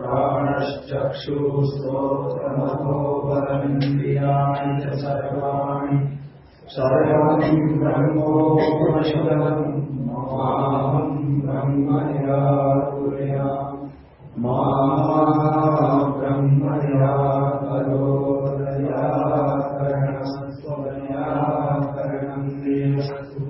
प्राणश्चक्षुस्तोत्रमतो वरन्दियानि च सर्वाणि। सर्वम् ब्रह्मोपनिषदम्। माहम् ब्रह्म निराकुर्या मा ब्रह्म निराकरोदयाकरणस्त्वयाकरणम् देशस्तु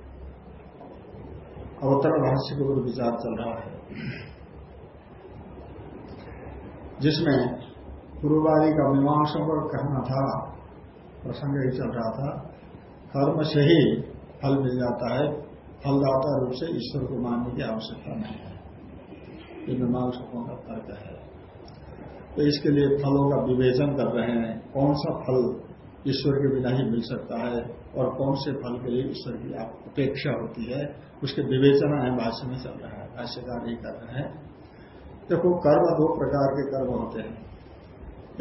अवतर भाष्य के ऊपर विचार चल रहा है। जिसमें पूर्ववादी का मीमांसा पर कहना था, प्रसंग ही चल रहा था, कर्म से ही फल मिल जाता है, फलदाता रूप से ईश्वर को मानने की आवश्यकता नहीं है। ये मीमांसकों का तर्क है। तो इसके लिए फलों का विवेचन कर रहे हैं, कौन सा फल ईश्वर के बिना ही मिल सकता है और कौन से फल के लिए ईश्वर की अपेक्षा होती है उसके विवेचना है, भाष्य में चल रहा है, भाष्यकार ही कर रहे हैं। देखो, कर्म दो प्रकार के कर्म होते हैं।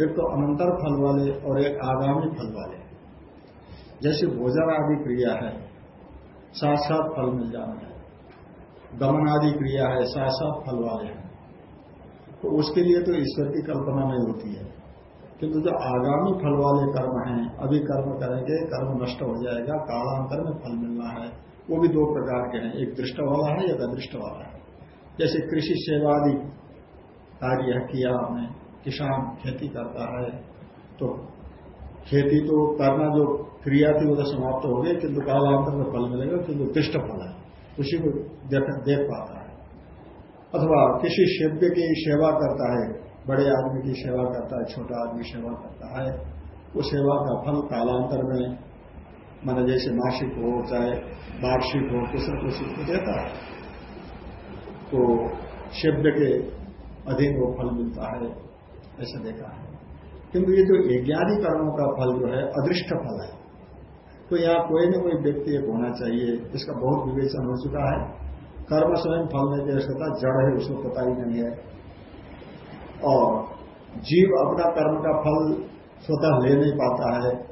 एक तो अनंतर फल वाले और एक आगामी फल वाले। जैसे भोजन आदि क्रिया है साथ साथ फल मिल जाना है। दमन आदि क्रिया है साथ साथ फल वाले हैं। तो उसके लिए तो ईश्वर की कल्पना नहीं होती है। किंतु जो आगामी फल वाले कर्म हैं, अभी कर्म करेंगे, कर्म नष्ट हो जाएगा, कालांतर में फल मिलना है। वो भी दो प्रकार के हैं एक दृष्ट वाला है एक अदृष्ट वाला है। जैसे कृषि सेवादि कार्य किया आपने किसान खेती करता है तो खेती तो करना जो क्रिया थी वो तो समाप्त हो गई किंतु कालांतर में फल मिलेगा किंतु दृष्ट फल है उसी को देख, देख पाता है। अथवा किसी सेव्य की सेवा करता है बड़े आदमी की सेवा करता है छोटा आदमी सेवा करता है वो सेवा का फल कालांतर में मान जैसे मासिक हो, चाहे वार्षिक हो, कुछ न कुछ को देता है। तो सेव्य के अधीन वो फल मिलता है, ऐसा देखा है। किंतु ये जो यज्ञादि कर्मों का फल जो है, अदृष्ट फल है। तो यहाँ कोई न कोई व्यक्ति एक होना चाहिए इसका बहुत विवेचन हो चुका है। कर्म स्वयं फल नहीं दे सकता, जड़ है, उसको पता ही नहीं है। और जीव अपना कर्म का फल स्वतः ले नहीं पाता है।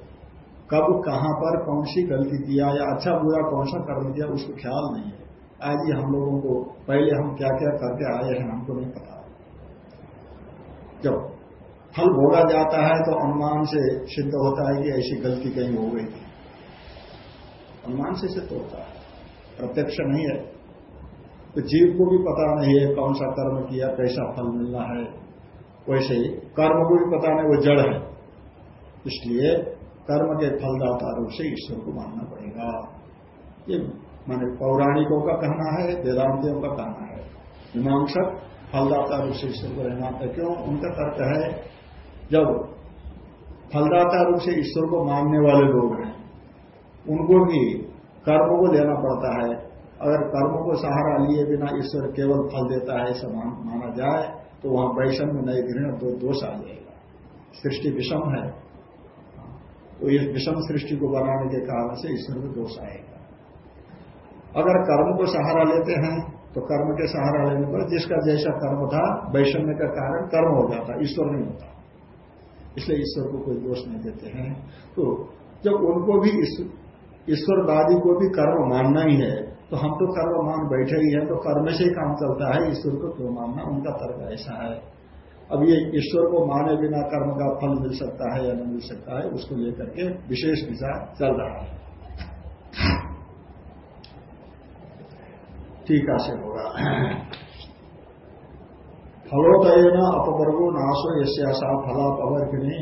कब, कहाँ पर, कौन सी गलती किया या अच्छा बुरा कौन सा कर्म किया उसको ख्याल नहीं है। आज ही हम लोगों को, पहले हम क्या क्या करके आए हैं, हमको नहीं पता। जब फल भोगा जाता है तो अनुमान से सिद्ध होता है कि ऐसी गलती कहीं हो गई थी। अनुमान से सिद्ध होता है। प्रत्यक्ष नहीं है। तो जीव को भी पता नहीं है कौन सा कर्म किया, कैसा फल मिलना है। वैसे ही कर्म को भी पता नहीं, वो जड़ है। इसलिए कर्म के फलदाता रूप से ईश्वर को मानना पड़ेगा। ये माने पौराणिकों का कहना है, वेदांतियों का कहना है। मीमांसक फलदाता रूप से ईश्वर को रहना है। क्यों? उनका तर्क है, जब फलदाता रूप से ईश्वर को मानने वाले लोग हैं, उनको भी कर्म को लेना पड़ता है। अगर कर्म को सहारा लिए बिना ईश्वर केवल फल देता है, ऐसा माना जाए तो वहाँ वैषम्य नई घृण दोष आ जाएगा। सृष्टि विषम है। तो इस विषम सृष्टि को बनाने के कारण से ईश्वर में दोष आएगा। अगर कर्म को सहारा लेते हैं तो कर्म के सहारा लेने पर जिसका जैसा कर्म था, वैषम्य का कारण कर्म हो जाता, ईश्वर नहीं होता। इसलिए ईश्वर को कोई दोष नहीं देते हैं। तो जब उनको भी ईश्वरवादी को भी कर्म मानना ही है तो हम तो कर्म मान बैठे ही हैं तो कर्म से ही काम चलता है, ईश्वर को क्यों मानना? उनका तर्क ऐसा है। अब ये ईश्वर को माने बिना कर्म का फल मिल सकता है या नहीं मिल सकता है, उसको लेकर के विशेष विचार चल रहा है। ठीक से होगा। फलोदय न अपवर्गो नाशो यश्यासा फलापवर्गिनी।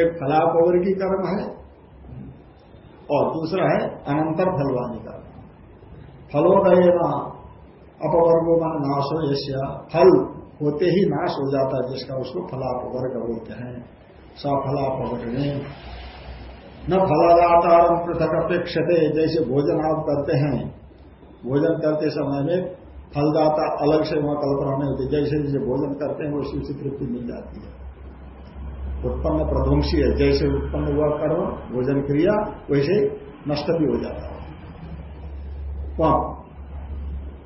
एक फलापवर्गी कर्म है और दूसरा है अनंतर फलवानी कर्म। फलोदय न अपवर्गो मन नाशो यश्या फल होते ही नाश हो जाता है, जिसका उसको फलापवर्ग बोलते हैं। सफलापवर्गनी न फलादातारम पृथक अपेक्षते, जैसे भोजन आप करते हैं। भोजन करते समय में फलदाता अलग से वहाँ कल्पना नहीं होती। जैसे जैसे भोजन करते हैं, वैसे उसी तृप्ति मिल जाती है। उत्पन्न प्रध्वंसी है। जैसे उत्पन्न हुआ कर्म, भोजन क्रिया, वैसे नष्ट भी हो जाता है। वहाँ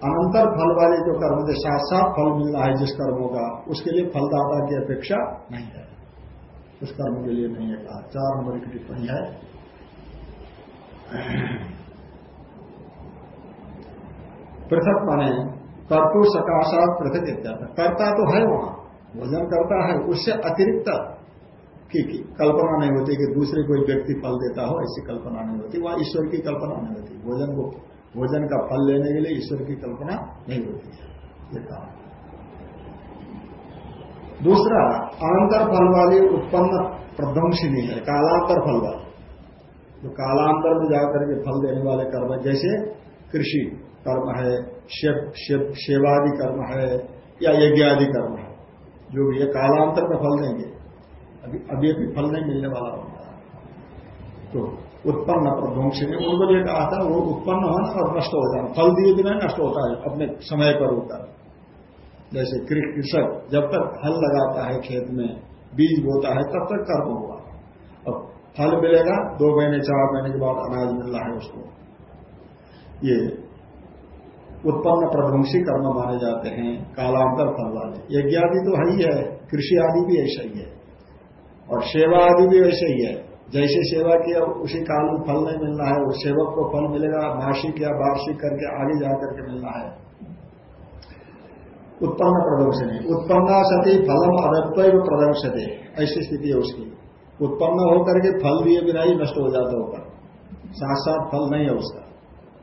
अनंतर फल वाले जो कर्म थे साथ साथ फल मिल रहा है जिस कर्मों का उसके लिए फलदाता की अपेक्षा नहीं है। उस कर्म के लिए नहीं है कहा। चार नंबर की टिप्पणी है। पृथक माने कर्तु सकाशात पृथक इत्यादि। कर्ता तो है वहाँ। भोजन करता है। उससे अतिरिक्त की, की कल्पना नहीं होती कि दूसरे कोई व्यक्ति फल देता हो ऐसी कल्पना नहीं होती। वहाँ ईश्वर की कल्पना नहीं होती। भोजन को भोजन का फल लेने के लिए ईश्वर की कल्पना नहीं होती है। ये कहा दूसरा अनंतर फल वाली उत्पन्न प्रध्वंसिनी है, कालांतर फल वाली जो कालांतर में जाकर के फल देने वाले कर्म जैसे कृषि कर्म है सेवादि कर्म है, या यज्ञ आदि कर्म है, जो भी है कालांतर में फल देंगे। अभी अभी अभी फल नहीं मिलने वाला होगा तो उत्पन्न प्रध्वंस ने उनको जो कहा था, वो उत्पन्न होना और नष्ट हो। जाना फल दिए बिना नष्ट होता है, अपने समय पर होकर जैसे कृषक जब तक फल लगाता है खेत में, बीज बोता है, तब तक कर्म हुआ अब फल मिलेगा, दो महीने, चार महीने के बाद अनाज मिल रहा है उसको। ये उत्पन्न प्रध्वंसी कर्म माने जाते हैं, कालांतर फल वाले। यज्ञ आदि तो है ही है, कृषि आदि भी ऐसा ही है। और सेवा आदि भी ऐसा ही है। जैसे सेवा किया, उसी काल में फल नहीं मिलना है, वो सेवक को फल मिलेगा मासिक या वार्षिक करके आगे जाकर के मिलना है। उत्पन्न प्रदंशनी उत्पन्न सती फलम अदत्व प्रदंशते। ऐसी स्थिति है उसकी। उत्पन्न होकर के फल दिए बिना ही नष्ट हो जाता होगा साथ साथ फल नहीं है उसका।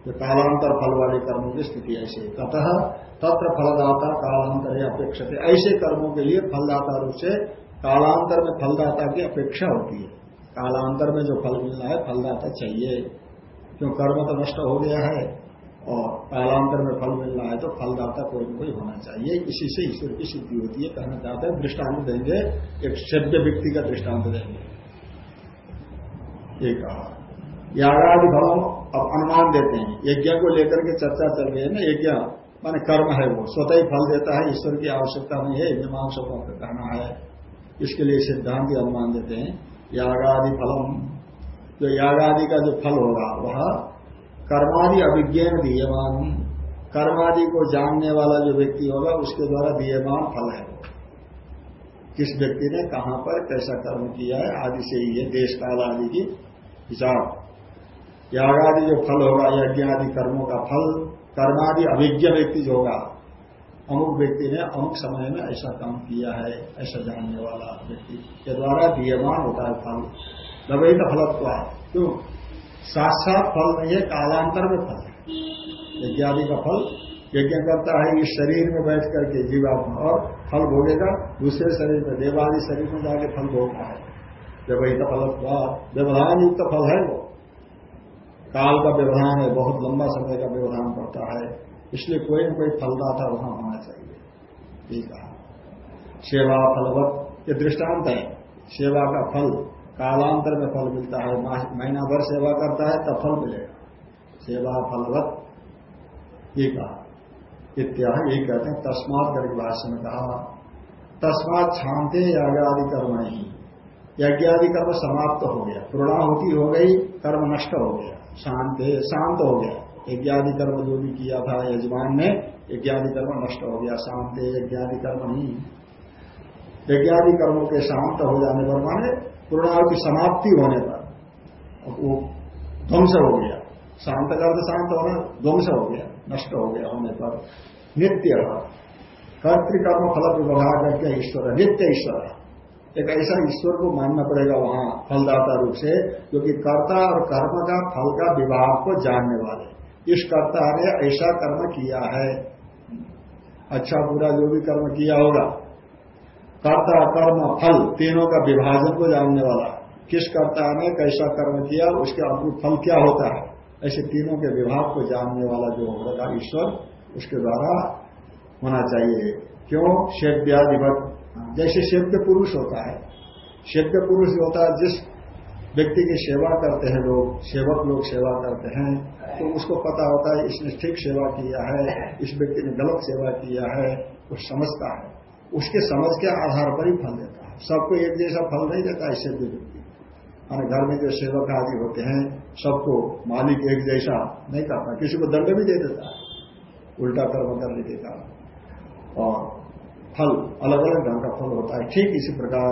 जो कालांतर फल वाले कर्मों की स्थिति ऐसे। ततः तत्र फलदाता कालांतर अपेक्षा ऐसे कर्मों के लिए फलदाता रूप से कालांतर में फलदाता की अपेक्षा होती है। कालांतर में जो फल मिलना है फलदाता चाहिए। क्यों? कर्म तो नष्ट हो गया है और कालांतर में फल मिलना है तो फलदाता कोई ना कोई होना चाहिए। इसी से ईश्वर की सिद्धि होती है। कहना चाहते हैं, दृष्टांत देंगे, एक सभ्य व्यक्ति का दृष्टांत देंगे। ये कहा। यागादि फलों, अब अनुमान देते हैं। यज्ञ को लेकर के चर्चा चल रही है ना, यज्ञ, माने कर्म है वो। स्वतः ही फल देता है, ईश्वर की आवश्यकता नहीं है मीमांसा का कहना है। इसके लिए सिद्धांत अनुमान देते हैं। यागादि फलम जो यागादि का जो फल होगा, वह कर्मादि अभिज्ञान दीयमान कर्मादि को जानने वाला जो व्यक्ति होगा, उसके द्वारा दीयमान फल है किस व्यक्ति ने कहाँ पर कैसा कर्म किया है, आदि से ही है, देश काल आदि की विचार यागादि जो फल होगा यज्ञ आदि कर्मों का फल, कर्मादि अभिज्ञ व्यक्ति जो होगा अमुक व्यक्ति ने अमुक समय में ऐसा काम किया है, ऐसा जानने वाला व्यक्ति के द्वारा दियमान होता है फल। लवहित फलत्व क्यों साथ फल नहीं है, कालांतर में फल है। का फल यज्ञ करता है, इस शरीर में बैठ करके जीवात्मा और फल भोगेगा, दूसरे शरीर में, देवादि शरीर में जाके फल भोगता है। व्यवहित फलत्व व्यवधान युक्त फल है वो। काल का व्यवधान है, बहुत लंबा समय का व्यवधान पड़ता है। इसलिए कोई न कोई फलदाता वहाँ होना चाहिए। ये कहा। सेवा फलवत, ये दृष्टांत है। सेवा का फल, कालांतर में फल मिलता है। महीना भर सेवा करता है, तब फल मिलेगा। सेवा फलवत, ये कहा। इत्या ये कहते हैं, तस्मात करके भाष्य में कहा, तस्मात छानते यागादि कर्म नहीं यज्ञादि कर्म समाप्त हो गया। पूर्णाहुति हो गई, कर्म नष्ट हो गया। शांत शांत हो गया। यज्ञादि कर्म जो भी किया था यजमान ने, यज्ञादि कर्म नष्ट हो गया, शांत यज्ञादि कर्म नहीं यज्ञादि कर्मों के शांत हो जाने पर माने पूर्णाव की समाप्ति होने पर वो ध्वंस हो गया। शांत कर शांत होना, ध्वंस हो गया, नष्ट हो गया होने पर। नित्य कर्तिकर्म फल विभाग करके ईश्वर, नित्य ईश्वर है एक ऐसा ईश्वर को मानना पड़ेगा वहाँ फलदाता रूप से क्योंकि कर्ता और कर्म का, फल का विवाह को जानने वाले। इस कर्ता ने ऐसा कर्म किया है। अच्छा बुरा जो भी कर्म किया होगा। कर्ता, कर्म, फल तीनों का विभाजन को जानने वाला। किस कर्ता ने कैसा कर्म किया, उसके अनुरूप फल क्या होता है? ऐसे तीनों के विभाग को जानने वाला जो होगा ईश्वर, उसके द्वारा होना चाहिए। क्यों? शेव्याधिपत जैसे शिव्य पुरुष होता है। शिव्य पुरुष होता है जिस व्यक्ति की सेवा करते हैं लोग, सेवक लोग सेवा करते हैं तो उसको पता होता है इसने ठीक सेवा किया है, इस व्यक्ति ने गलत सेवा किया है, वो समझता है। उसके समझ के आधार पर ही फल देता है। सबको एक जैसा फल नहीं देता इससे भी व्यक्ति माना घर में जो सेवक आदि होते हैं, सबको मालिक एक जैसा नहीं करता, किसी को दंड भी दे देता है, उल्टा कर्म करने के कारण और फल अलग अलग ढंग का फल होता है, ठीक इसी प्रकार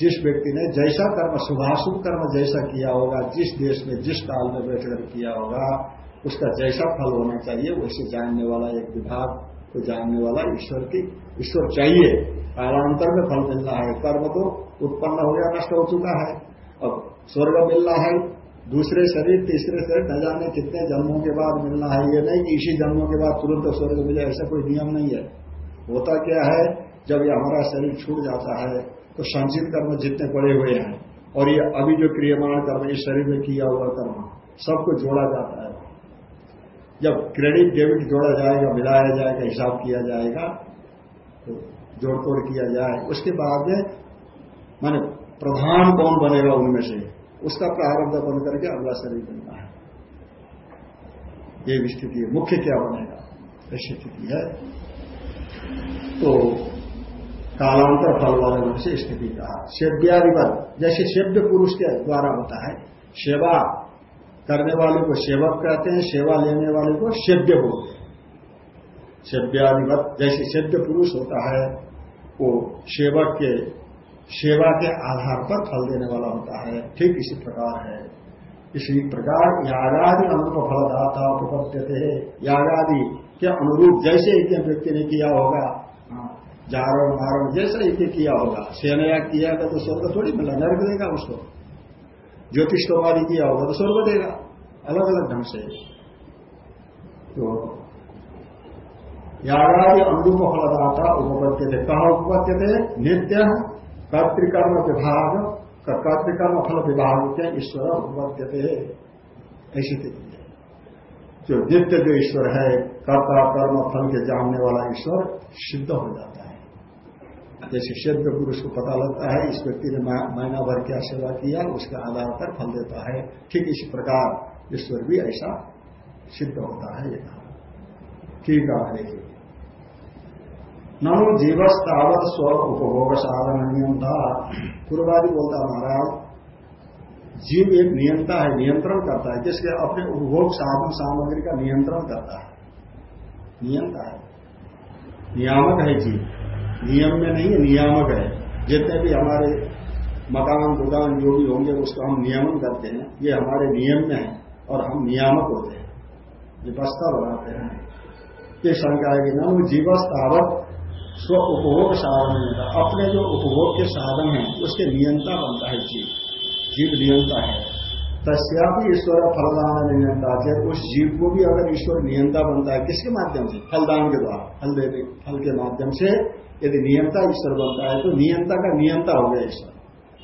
जिस व्यक्ति ने जैसा कर्म शुभाशुभ कर्म जैसा किया होगा, जिस देश में, जिस काल में बैठकर किया होगा, उसका जैसा फल होना चाहिए, वैसे जानने वाला एक विभाग को जानने वाला ईश्वर की, ईश्वर चाहिए। कालांतर में फल मिलना है। कर्म तो उत्पन्न हो गया, नष्ट हो चुका है। अब स्वर्ग मिलना है, दूसरे शरीर, तीसरे शरीर, न जाने कितने जन्मों के बाद मिलना है, ये नहीं कि इसी जन्मों के बाद तुरंत स्वर्ग मिले, ऐसा कोई नियम नहीं है। होता क्या है, जब ये हमारा शरीर छूट जाता है तो संचित कर्म जितने पड़े हुए हैं, और ये अभी जो क्रियमाण कर्म इस शरीर में किया हुआ कर्म, सबको जोड़ा जाता है। जब क्रेडिट डेबिट जोड़ा जाएगा, मिलाया जाएगा, हिसाब किया जाएगा तो जोड़ तोड़ किया जाए। उसके बाद में माने प्रधान कौन बनेगा उनमें से, उसका प्रारंभ बन करके अगला शरीर बनता है। ये स्थिति मुख्य क्या बनेगा? ऐसी स्थिति है। तो कालांतर फल वाले रूप से स्थिति कहा सेव्यादिपद जैसे सेव्य पुरुष के द्वारा होता है सेवा करने वाले को सेवक कहते हैं सेवा लेने वाले को सेव्य बोलते हैं। सेव्यादिपद जैसे सेव्य पुरुष होता है, वो सेवक के सेवा के आधार पर फल देने वाला होता है। ठीक इसी प्रकार है। इसी प्रकार यागादि अनुरूप फलदाता उपपद्य थे यागादि के अनुरूप जैसे एक व्यक्ति ने किया होगा जारण मारण जैसा यज्ञ किया होगा सेनयाग किया होगा तो स्वर्ग थोड़ी मिला, नर्क देगा उसको। ज्योतिष कुमारी किया होगा तो स्वर्ग देगा अलग अलग ढंग से। तो यागादि अनुरूप फलदाता उपपत्य थे कहा उपपत्य थे नित्य कर्तिकर्म विभाग, कर्तिकर्म फल विभाग के ईश्वर उपपत्य थे ऐसी स्थिति जो नित्य जो ईश्वर है, कर्ता, कर्म, फल के जानने वाला ईश्वर सिद्ध हो जाता है। जैसे सभ्य पुरुष को पता लगता है, इस व्यक्ति ने महीना भर क्या सेवा किया उसके आधार पर फल देता है। ठीक इसी प्रकार ईश्वर भी ऐसा सिद्ध होता है, ये कहा। ठीक है। देखिए ननु जीवस तावत स्व उपभोग साधन नियम था पूर्वादि बोलता महाराज, जीव एक नियंता है, नियंत्रण करता है, जिसके अपने उपभोग साधन सामग्री का नियंत्रण करता है। नियंता है। नियामक है जीव। नियम में नहीं है, नियामक है। जितने भी हमारे मकान, दुकान जो भी होंगे, उसको हम नियमन करते हैं। ये हमारे नियम में है और हम नियामक होते हैं। बस्ता बनाते हैं। ये शंका है कि न वो जीवस स्व उपभोग साधन अपने जो उपभोग के साधन है, उसके नियंता बनता है जीव। जीव नियंता है। तस्या भी ईश्वर फलदान नियंता है। उस जीव को भी अगर ईश्वर नियंता बनता है, किसके माध्यम से? फलदान के द्वारा। फल देने फल के माध्यम से यदि नियंता ईश्वर बनता है तो नियंता का नियंता हो गया ईश्वर।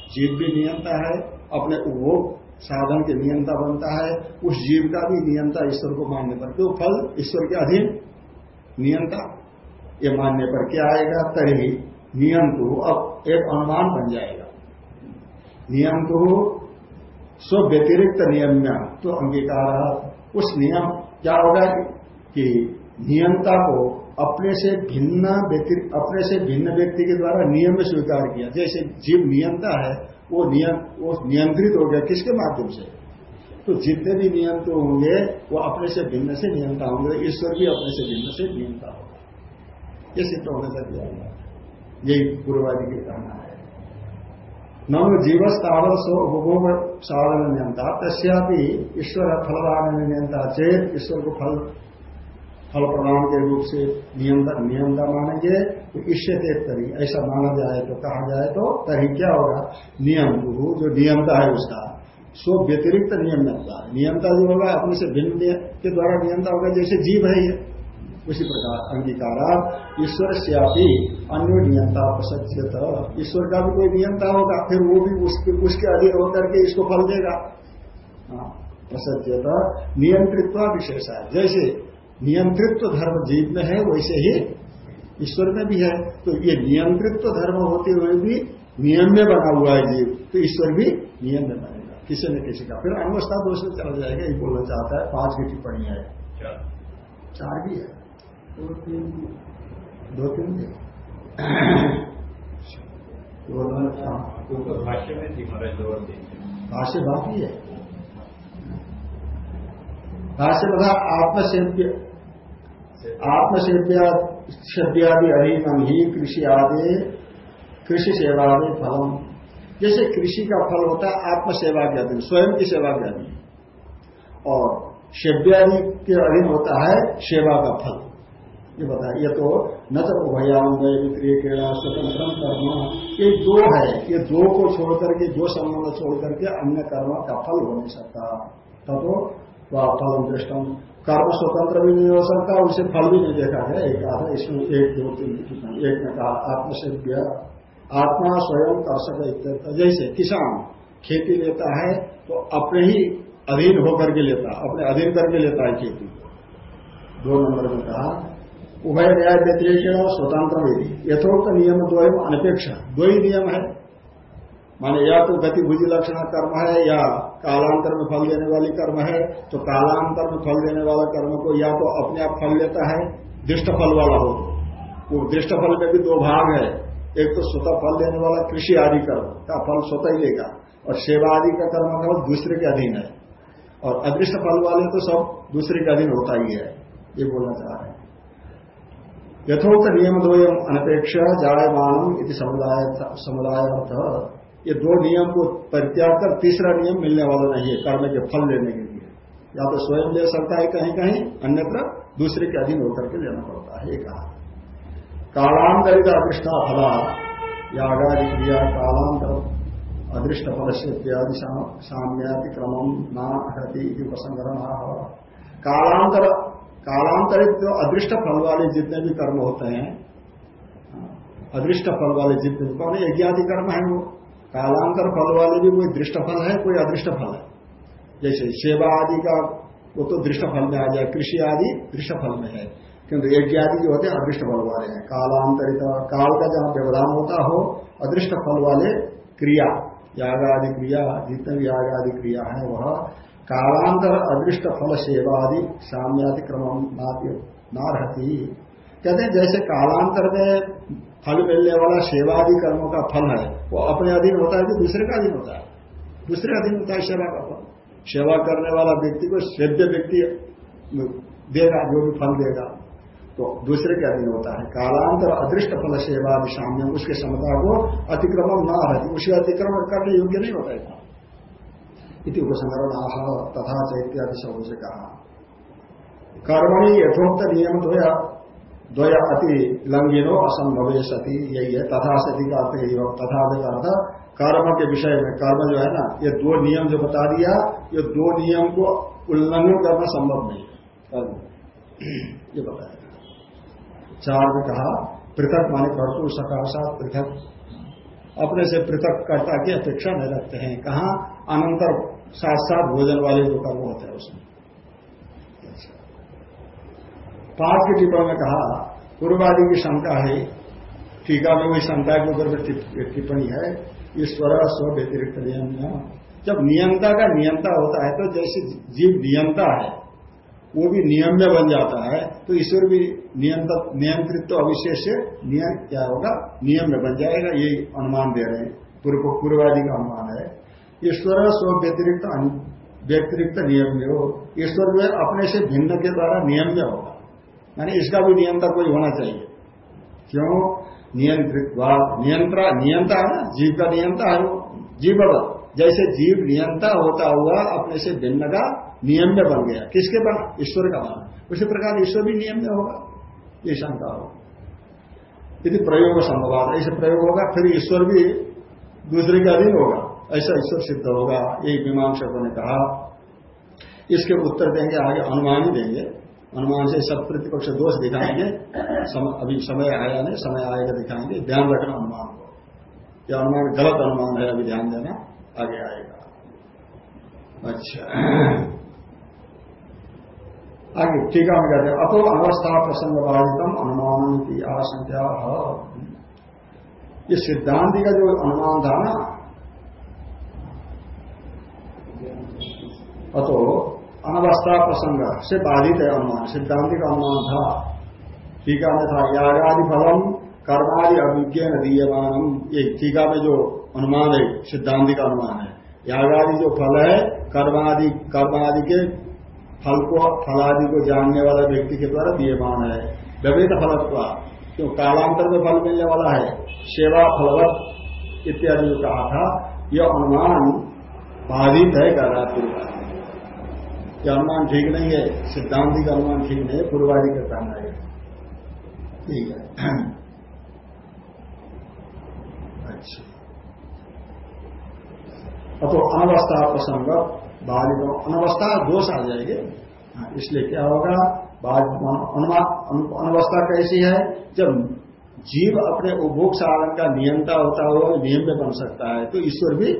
जीव भी नियंता है, अपने उपभोग साधन के नियंता बनता है, उस जीव का भी नियंता ईश्वर को मानने पर। क्यों फल ईश्वर के अधीन नियंता, ये मानने पर क्या आएगा? तरी नियम तो अब एक अनुमान बन जाएगा। नियम तो स्व व्यतिरिक्त नियम तो अंगीकार उस नियम क्या होगा कि नियंता को अपने से भिन्न अपने से भिन्न व्यक्ति के द्वारा नियम में स्वीकार किया। जैसे जीव नियंता है, वो नियम, वो नियंत्रित हो गया किसके माध्यम से? तो जितने भी नियम तो होंगे, वो अपने से भिन्न से नियंता होंगे, ईश्वर भी अपने से भिन्न से नियंता होगा। ये सिद्ध होने लग जाएगा यही पूर्वादि के कहना है। न जीवस तावत स्व उपभोग साधन नियंता ईश्वर फलदान नियंता चेत ईश्वर को फल फल प्रदान के रूप से नियंता मानेंगे तो इससे देख करी ऐसा माना जाए तो कहा जाए तो तरी क्या होगा? नियम जो नियमता है उसका। सो व्यतिरिक्त नियम नियमता जो होगा, अपने से भिन्न के द्वारा नियंता होगा, जैसे जीव है ये। उसी प्रकार अंगीकारा ईश्वर से भी अन्य नियंता प्रसज्जित ईश्वर का भी कोई नियंता होगा फिर वो भी उसके उसके अधीन होकर के इसको फल देगा। हाँ, प्रसज्जित नियंत्रित्व विशेष है। जैसे नियंत्रित्व धर्म जीव में है वैसे ही ईश्वर में भी है। तो ये नियंत्रित्व धर्म होते हुए भी नियम में बना हुआ है जीव तो ईश्वर भी नियम में बनेगा किसी न किसी का। फिर अनवस्था दोष में चला जाएगा ये बोलना चाहता है पाँच की टिप्पणी है। चार भी है। दो तीन भी भाष्य में थी महाराज भाष्य बाकी है। भाष्य बता आत्मसेव्य आत्मसेव्या शब्दादि अधीनम ही कृषि आदि कृषि सेवा में फलम। जैसे कृषि का फल होता है आत्मसेवा के अधीन स्वयं की सेवा के अधीन और सेव्यादि के अधीन होता है सेवा का फल। ये बताया, ये तो न तो उभयान्वय विक्रिय क्रीड़ा स्वतंत्र कर्म। ये दो है, ये दो को छोड़ करके दो संबंध छोड़ करके अन्य कर्म का फल हो नहीं सकता। तब वह फल दृष्टम कर्म स्वतंत्र भी नहीं हो सकता, उसे फल भी नहीं देखा है एक था, इसमें एक दो तीन एक ने कहा, आत्मसिद्ध आत्मा स्वयं कर सके जैसे किसान खेती लेता है तो अपने ही अधीन होकर के लेता, अपने अधीन करके लेता है खेती। दो नंबर में कहा उभय न्याय व्यतिरिक स्वतंत्र भी यथोक्त नियम दो अनपेक्षा। दो ही नियम है। माने या तो गतिभुजी लक्षण कर्म है, या कालांतर में फल देने वाली कर्म है तो कालांतर में फल देने वाला कर्म को या तो अपने आप फल लेता है दृष्ट फल वाला हो। वो दृष्ट फल में भी दो भाग है। एक तो स्वतः फल देने वाला कृषि आदि कर्म, का फल स्वतः ही लेगा। और सेवा आदि का कर्म का दूसरे के अधीन है। और अदृष्ट फल वाले तो सब दूसरे के अधीन होता ही है। ये बोलना चाह रहे हैं। यथोक्त नियम दो अनपेक्षा जायमानम इति समुदाय ये दो नियम को परित्याग कर तीसरा नियम मिलने वाला नहीं है, कर्म के फल लेने के लिए। या तो स्वयं ले सकता है कहीं कहीं, अन्यत्र दूसरे के अधीन होकर के लेना पड़ता है, ये कहा। कालांतरित अदृष्टा फला, यागादि क्रिया कालांतर अदृष्ट फल से इत्यादि साम्यादि क्रमम उपसंग्रह कालांतर कालांतरित जो अदृष्ट फल वाले जितने भी कर्म होते हैं, अदृष्ट फल वाले जितने भी, कौन यज्ञादि कर्म है वो। कालांतर फल वाले भी कोई दृष्ट फल है, कोई अदृष्ट फल है। जैसे सेवा आदि का वो तो दृष्ट फल में आ जाए कृषि आदि दृष्ट फल में है। किंतु यज्ञ आदि जो होते हैं, अदृष्ट फल वाले हैं। कालांतरित काल का जहाँ व्यवधान होता हो, अदृष्ट फल वाले क्रिया याग आदि क्रिया, जितने भी याग आदि क्रिया है, वह कालांतर अदृष्ट फल सेवा आदि साम्यादि क्रम ना रहती कहते हैं, जैसे कालांतर में फल मिलने वाला सेवादि कर्मों का फल है, वो अपने अधीन होता है कि दूसरे का अधीन होता है? दूसरे अधीन होता है सेवा का फल। सेवा करने वाला व्यक्ति को सेव्य व्यक्ति देगा, जो भी फल देगा तो दूसरे के अधीन होता है। कालांतर अदृष्ट फल सेवा साम्य, उसके क्षमता को अतिक्रमण न रहती उसे अतिक्रमण करने योग्य नहीं होता है। इति उपसंग्रह तथा चैत्यादि शब्द से कहा कर्मणि यथोक्त नियम तो द्वय अति लंगिनो असंभव सती यही है तथा सती का अर्थ यही तथा। अर्थ कर्म के विषय में कर्म जो है ना, ये दो नियम जो बता दिया, ये दो नियम को उल्लंघन करना संभव नहीं है। ये बताया। चार में कहा, पृथक माने कर्तु सकाशात पृथक। अपने से पृथक कर्ता की अपेक्षा नहीं रखते हैं। कहा, अनंतर साथ साथ भोजन वाले जो कर्म होते हैं उसमें। पाँच की में कहा, पूर्वादि की शंका है, टीका में वही शंका के ऊपर टिप्पणी है ईश्वर स्व व्यतिरिक्त नियम जब नियंता का नियंता होता है तो जैसे जीव नियंता है, वो भी नियम में बन जाता है तो ईश्वर भी नियंत्रित तो अविशेष से नियम क्या होगा? नियम में बन जाएगा, ये अनुमान दे रहे हैं। पूर्व, पूर्वादि का अनुमान है। ईश्वर स्व व्यतिरिक्त व्यतिरिक्त नियम में हो। ईश्वर में अपने से भिन्न के द्वारा नियम में होगा। यानी इसका भी नियंत्रण कोई होना चाहिए। क्यों? नियंत्रित नियंत्रा नियंता है ना? जीव का नियंता है वो। जीव जैसे जीव नियंता होता हुआ अपने से भिन्न का नियम में बन गया। किसके बना ईश्वर का बना उसी प्रकार ईश्वर भी नियम में होगा। ये शंका हो। यदि प्रयोग संभव ऐसे प्रयोग होगा, फिर ईश्वर भी दूसरे के अधीन होगा। ऐसा ईश्वर सिद्ध होगा। यही मीमांसकों ने कहा इसके उत्तर देंगे आगे अनुमान ही देंगे। अनुमान से सब प्रतिपक्ष दोष दिखाएँगे। सम, अभी समय आया नहीं समय आएगा दिखाएँगे। ध्यान रखना अनुमान को। यह अनुमान गलत अनुमान है अभी ध्यान देना। आगे आएगा। अच्छा। आगे टीका में कहते हैं अतो अवस्था प्रसंग बाधितम अनुमान की आशंका ये सिद्धांति का जो अनुमान था ना अतो अनवस्था प्रसंग से बाधित है अनुमान सिद्धांतिक अनुमान था। टीका में था, यागादि फलम, कर्मादि अभिज्ञ दीयमान ये टीका में जो अनुमान है, सिद्धांतिक अनुमान है। यागादि जो फल है, कर्मादि कर्मादि के फल को, फलादि को जानने वाला व्यक्ति के द्वारा दीयमान है। विविध फलत्व, क्यों कालांतर में फल मिलने वाला है? सेवा, फलवत इत्यादि जो कहा था, यह अनुमान बाधित है रहा पूर्व यह अनुमान ठीक नहीं है सिद्धांति का अनुमान ठीक नहीं है पूर्वादि का कहना है। ठीक है। अच्छा। अब तो अनवस्था प्रसंग बाधित अनवस्था दोष आ जाएँगे। हाँ, इसलिए क्या होगा? अनवस्था कैसी है? जब जीव अपने उपभोग साधन का नियंता होता हुआ नियम में बन सकता है तो ईश्वर भी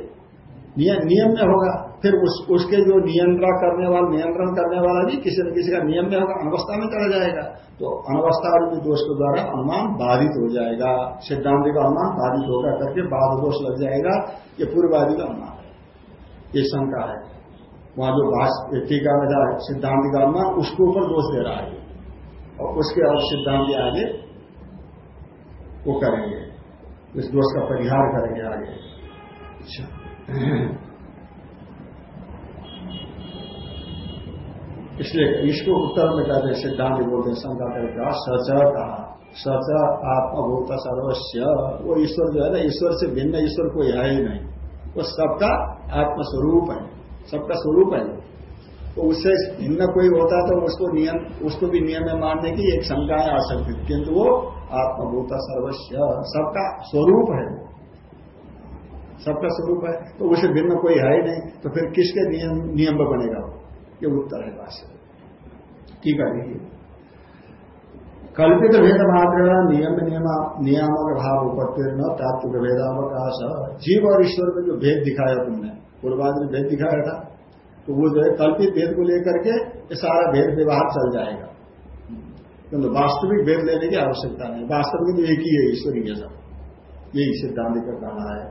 नियम में होगा। फिर उस, उसके जो नियंत्रण करने वाला नियंत्रण करने वाला भी किसी न किसी का नियम में होगा अनवस्था में चला जाएगा। तो अनवस्था रूपी दोष के द्वारा अनुमान बाधित हो जाएगा। सिद्धांत का अनुमान बाधित होगा करके बाध दोष लग जाएगा। ये पूर्ववादी का अनुमान है। ये शंका है। वहाँ जो टीका में सिद्धांत का अनुमान उसके ऊपर दोष दे रहा है। और उसके और सिद्धांत आगे वो करेंगे। इस दोष का परिहार करेंगे आगे। अच्छा। इसलिए इसको उत्तर में कहते हैं सिद्धांत बोलते हैं, शंका करके सच कहा सच आत्मभूत सर्वस्व वो ईश्वर जो है ना, ईश्वर से भिन्न ईश्वर कोई है ही नहीं। वो सबका आत्मस्वरूप है, सबका स्वरूप है। तो उससे भिन्न कोई होता तो उसको नियम, उसको भी नियम में मानने की एक शंकाएँ आ सकती किंतु वो आत्मभूत सर्वस्व सबका स्वरूप है। सबका स्वरूप है तो उसे भिन्न कोई है ही नहीं तो फिर किसके नियम नियम में बनेगा? वो ये उत्तर है भाष्य ठीक है, देखिए। कल्पित भेद मात्र नियम नियम नियामक भाव उपत्तीर्ण तात्विक भेदावकाश। जीव और ईश्वर में जो भेद दिखाया तुमने, पूर्वाद ने भेद दिखाया था तो वो जो है कल्पित भेद को लेकर के ये सारा भेद व्यवहार चल जाएगा। किंतु वास्तविक भेद लेने की आवश्यकता नहीं। वास्तविक तो एक ही है, ईश्वरीय सब। यही सिद्धांत का कहना है।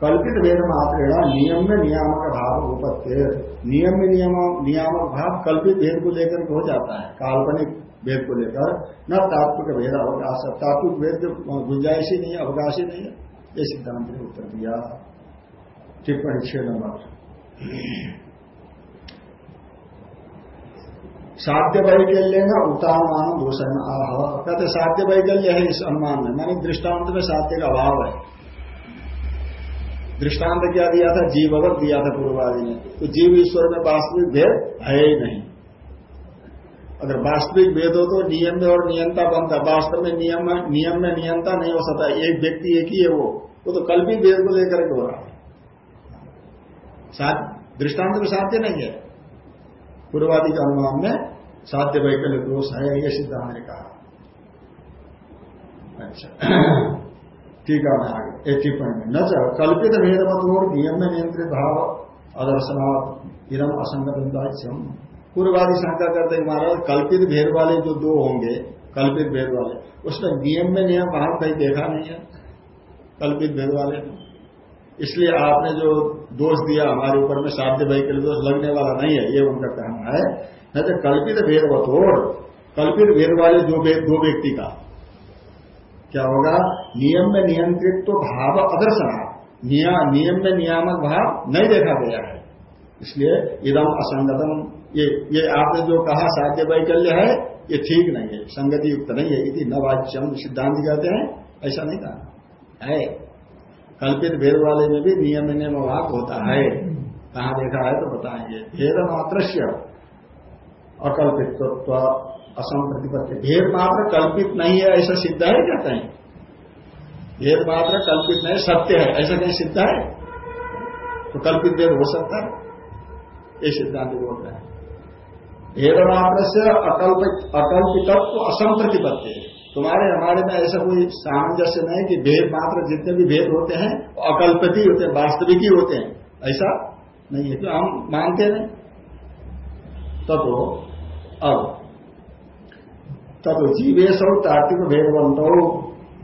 कल्पित वेद मात्र नियम में नियामक भाव उपत्य नियम में नियम नियामक भाव कल्पित भेद को लेकर हो जाता है। काल्पनिक भेद को लेकर। न तात्विक भेद अवकाश तात्विक भेद गुंजाइश ही नहीं अवकाश ही नहीं है, ये सिद्धांत ने उत्तर दिया। टिप्पणी छह नंबर। साध्य वैकल्य का उतारमान दोषण आह कहते साध्य वैकल्य है इस अनुमान में। मानी दृष्टांत में साध्य का अभाव है। दृष्टांत क्या दिया था? जीव जीववत दिया था पूर्वादि ने। तो जीव ईश्वर में वास्तविक भेद है ही नहीं। अगर वास्तविक भेद हो तो नियम में और नियंता बनता वास्तव में नियम नियम में नियंता नहीं हो सकता। एक व्यक्ति एक ही है वो। वो तो कल भी भेद को लेकर के हो रहा है। दृष्टांत में साध्य नहीं है। पूर्वादि के अनुमान में साध्य वैकल्य दोष है, ये सिद्धांत ने कहा। अच्छा। टीका में आगे एक टिप्पणी। में न कल्पित भेदमतोर नियम में नियंत्रित भाव अदर्शनाथ इरम असंगत पूर्वादि शंका करते महाराज, कल्पित भेद वाले जो दो होंगे, कल्पित भेद वाले उसमें नियम में नियम भाव कहीं देखा नहीं है, कल्पित भेद वाले इसलिए आपने जो दोष दिया हमारे ऊपर में, साध्य भाई के लिए दोष लगने वाला नहीं है, ये उनका कहना है। न तो कल्पित भेद बतोर कल्पित भेद वाले जो दो व्यक्ति का। क्या होगा? नियम में नियंत्रित तो भाव अदर्शना नियम में नियामक भाव नहीं देखा गया है। इसलिए इदम असंगतम। ये ये आपने जो कहा, साध्य वैकल्य है, ये ठीक नहीं है। संगति युक्त नहीं है यदि नवाच्यम सिद्धांत कहते हैं। ऐसा नहीं कहा। है। कल्पित भेद वाले में भी नियम नियम भाव होता है। कहा देखा है तो बताएँगे। भेद मात्र अकल्पित असम प्रतिपत्ति। भेद मात्र कल्पित नहीं है, ऐसा सिद्ध है क्या हैं भेद मात्र कल्पित नहीं, सत्य है, ऐसा कहीं सिद्ध है? तो कल्पित भेद हो सकता है। ये सिद्धांत बोल रहे हैं। भेद मात्र से अकल्पित अकल्पित असम प्रतिपत्ति है। तुम्हारे हमारे में ऐसा कोई सामंजस्य नहीं कि भेद मात्र जितने भी भेद होते हैं, वो अकल्पित ही होते हैं, वास्तविक ही होते हैं। ऐसा नहीं है तो हम मानते नहीं। तब तो अब तब जीवेश तार्किक भेदवंत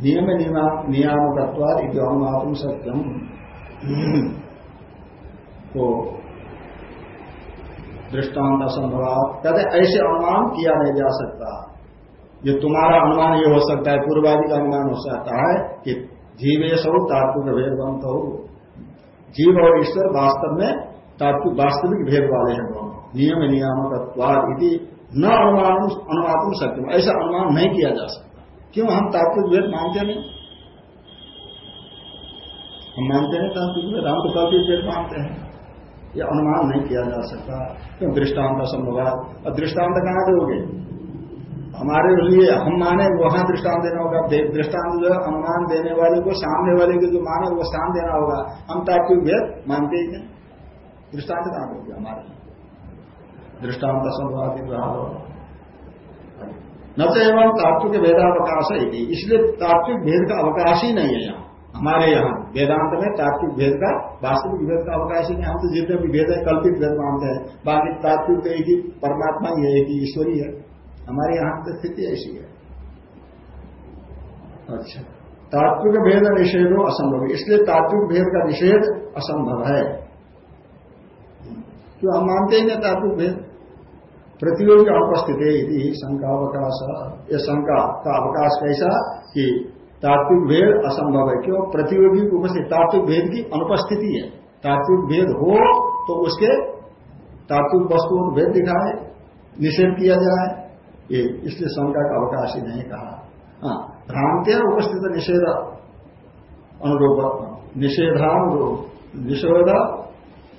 नियम नियामकत्वाद अनुमातम सत्यम तो दृष्टांत असंभव कहते ऐसे अनुमान किया नहीं जा सकता। ये तुम्हारा अनुमान ये हो सकता है, पूर्वादि का अनुमान हो सकता है कि जीवेश हो तात्विक भेदवंत हो जीव और ईश्वर वास्तव में तात्विक वास्तविक भेद वाले हैं दोनों। नियम नियामक इति न अनुमान अनुमातम सत्यम। ऐसा अनुमान नहीं किया जा सकता। क्यों? हम तात्विक भेद मानते नहीं। हम मानते हैं तात्विक भेद हम तो तात्विक भेद मानते हैं। यह अनुमान नहीं किया जा सकता। क्यों? दृष्टांत असंभव और दृष्टांत कहाँ दोगे? हमारे लिए हम माने, वहाँ दृष्टांत देना होगा। दृष्टांत जो अनुमान देने वाले को, सामने वाले को जो माने, वो स्थान देना होगा। हम तात्विक भेद मानते ही नहीं। दृष्टांत कहाँ दोगे? हमारे दृष्टांत असंभव न तो एवं तात्विक भेदावकाश है इसलिए तात्विक भेद का अवकाश ही नहीं है यहाँ। हमारे यहाँ वेदांत में तात्विक भेद का, वास्तविक भेद का अवकाश ही नहीं। हम तो जितने भी भेद है, कल्पित भेद मानते हैं। बाकी तात्विक तो एक ही, परमात्मा ही है, एक ही ईश्वरी है। हमारे यहाँ तो स्थिति ऐसी है। अच्छा। तात्विक भेद निषेध असंभव। इसलिए तात्विक भेद का निषेध असंभव है। क्यों हम मानते ही नहीं तात्विक भेद। प्रतियोगी अनुपस्थित शंका अवकाश ये शंका का अवकाश कैसा कि तात्विक भेद असंभव है। क्यों? प्रतियोगी की उपस्थिति, तात्विक भेद की अनुपस्थिति है। तात्विक भेद हो तो उसके तात्विक वस्तुओं भेद दिखाए, निषेध किया जाए। ये इसलिए शंका का अवकाश ही नहीं कहा। हाँ उपस्थित निषेध अनुरूप निषेधानुरूप निषेध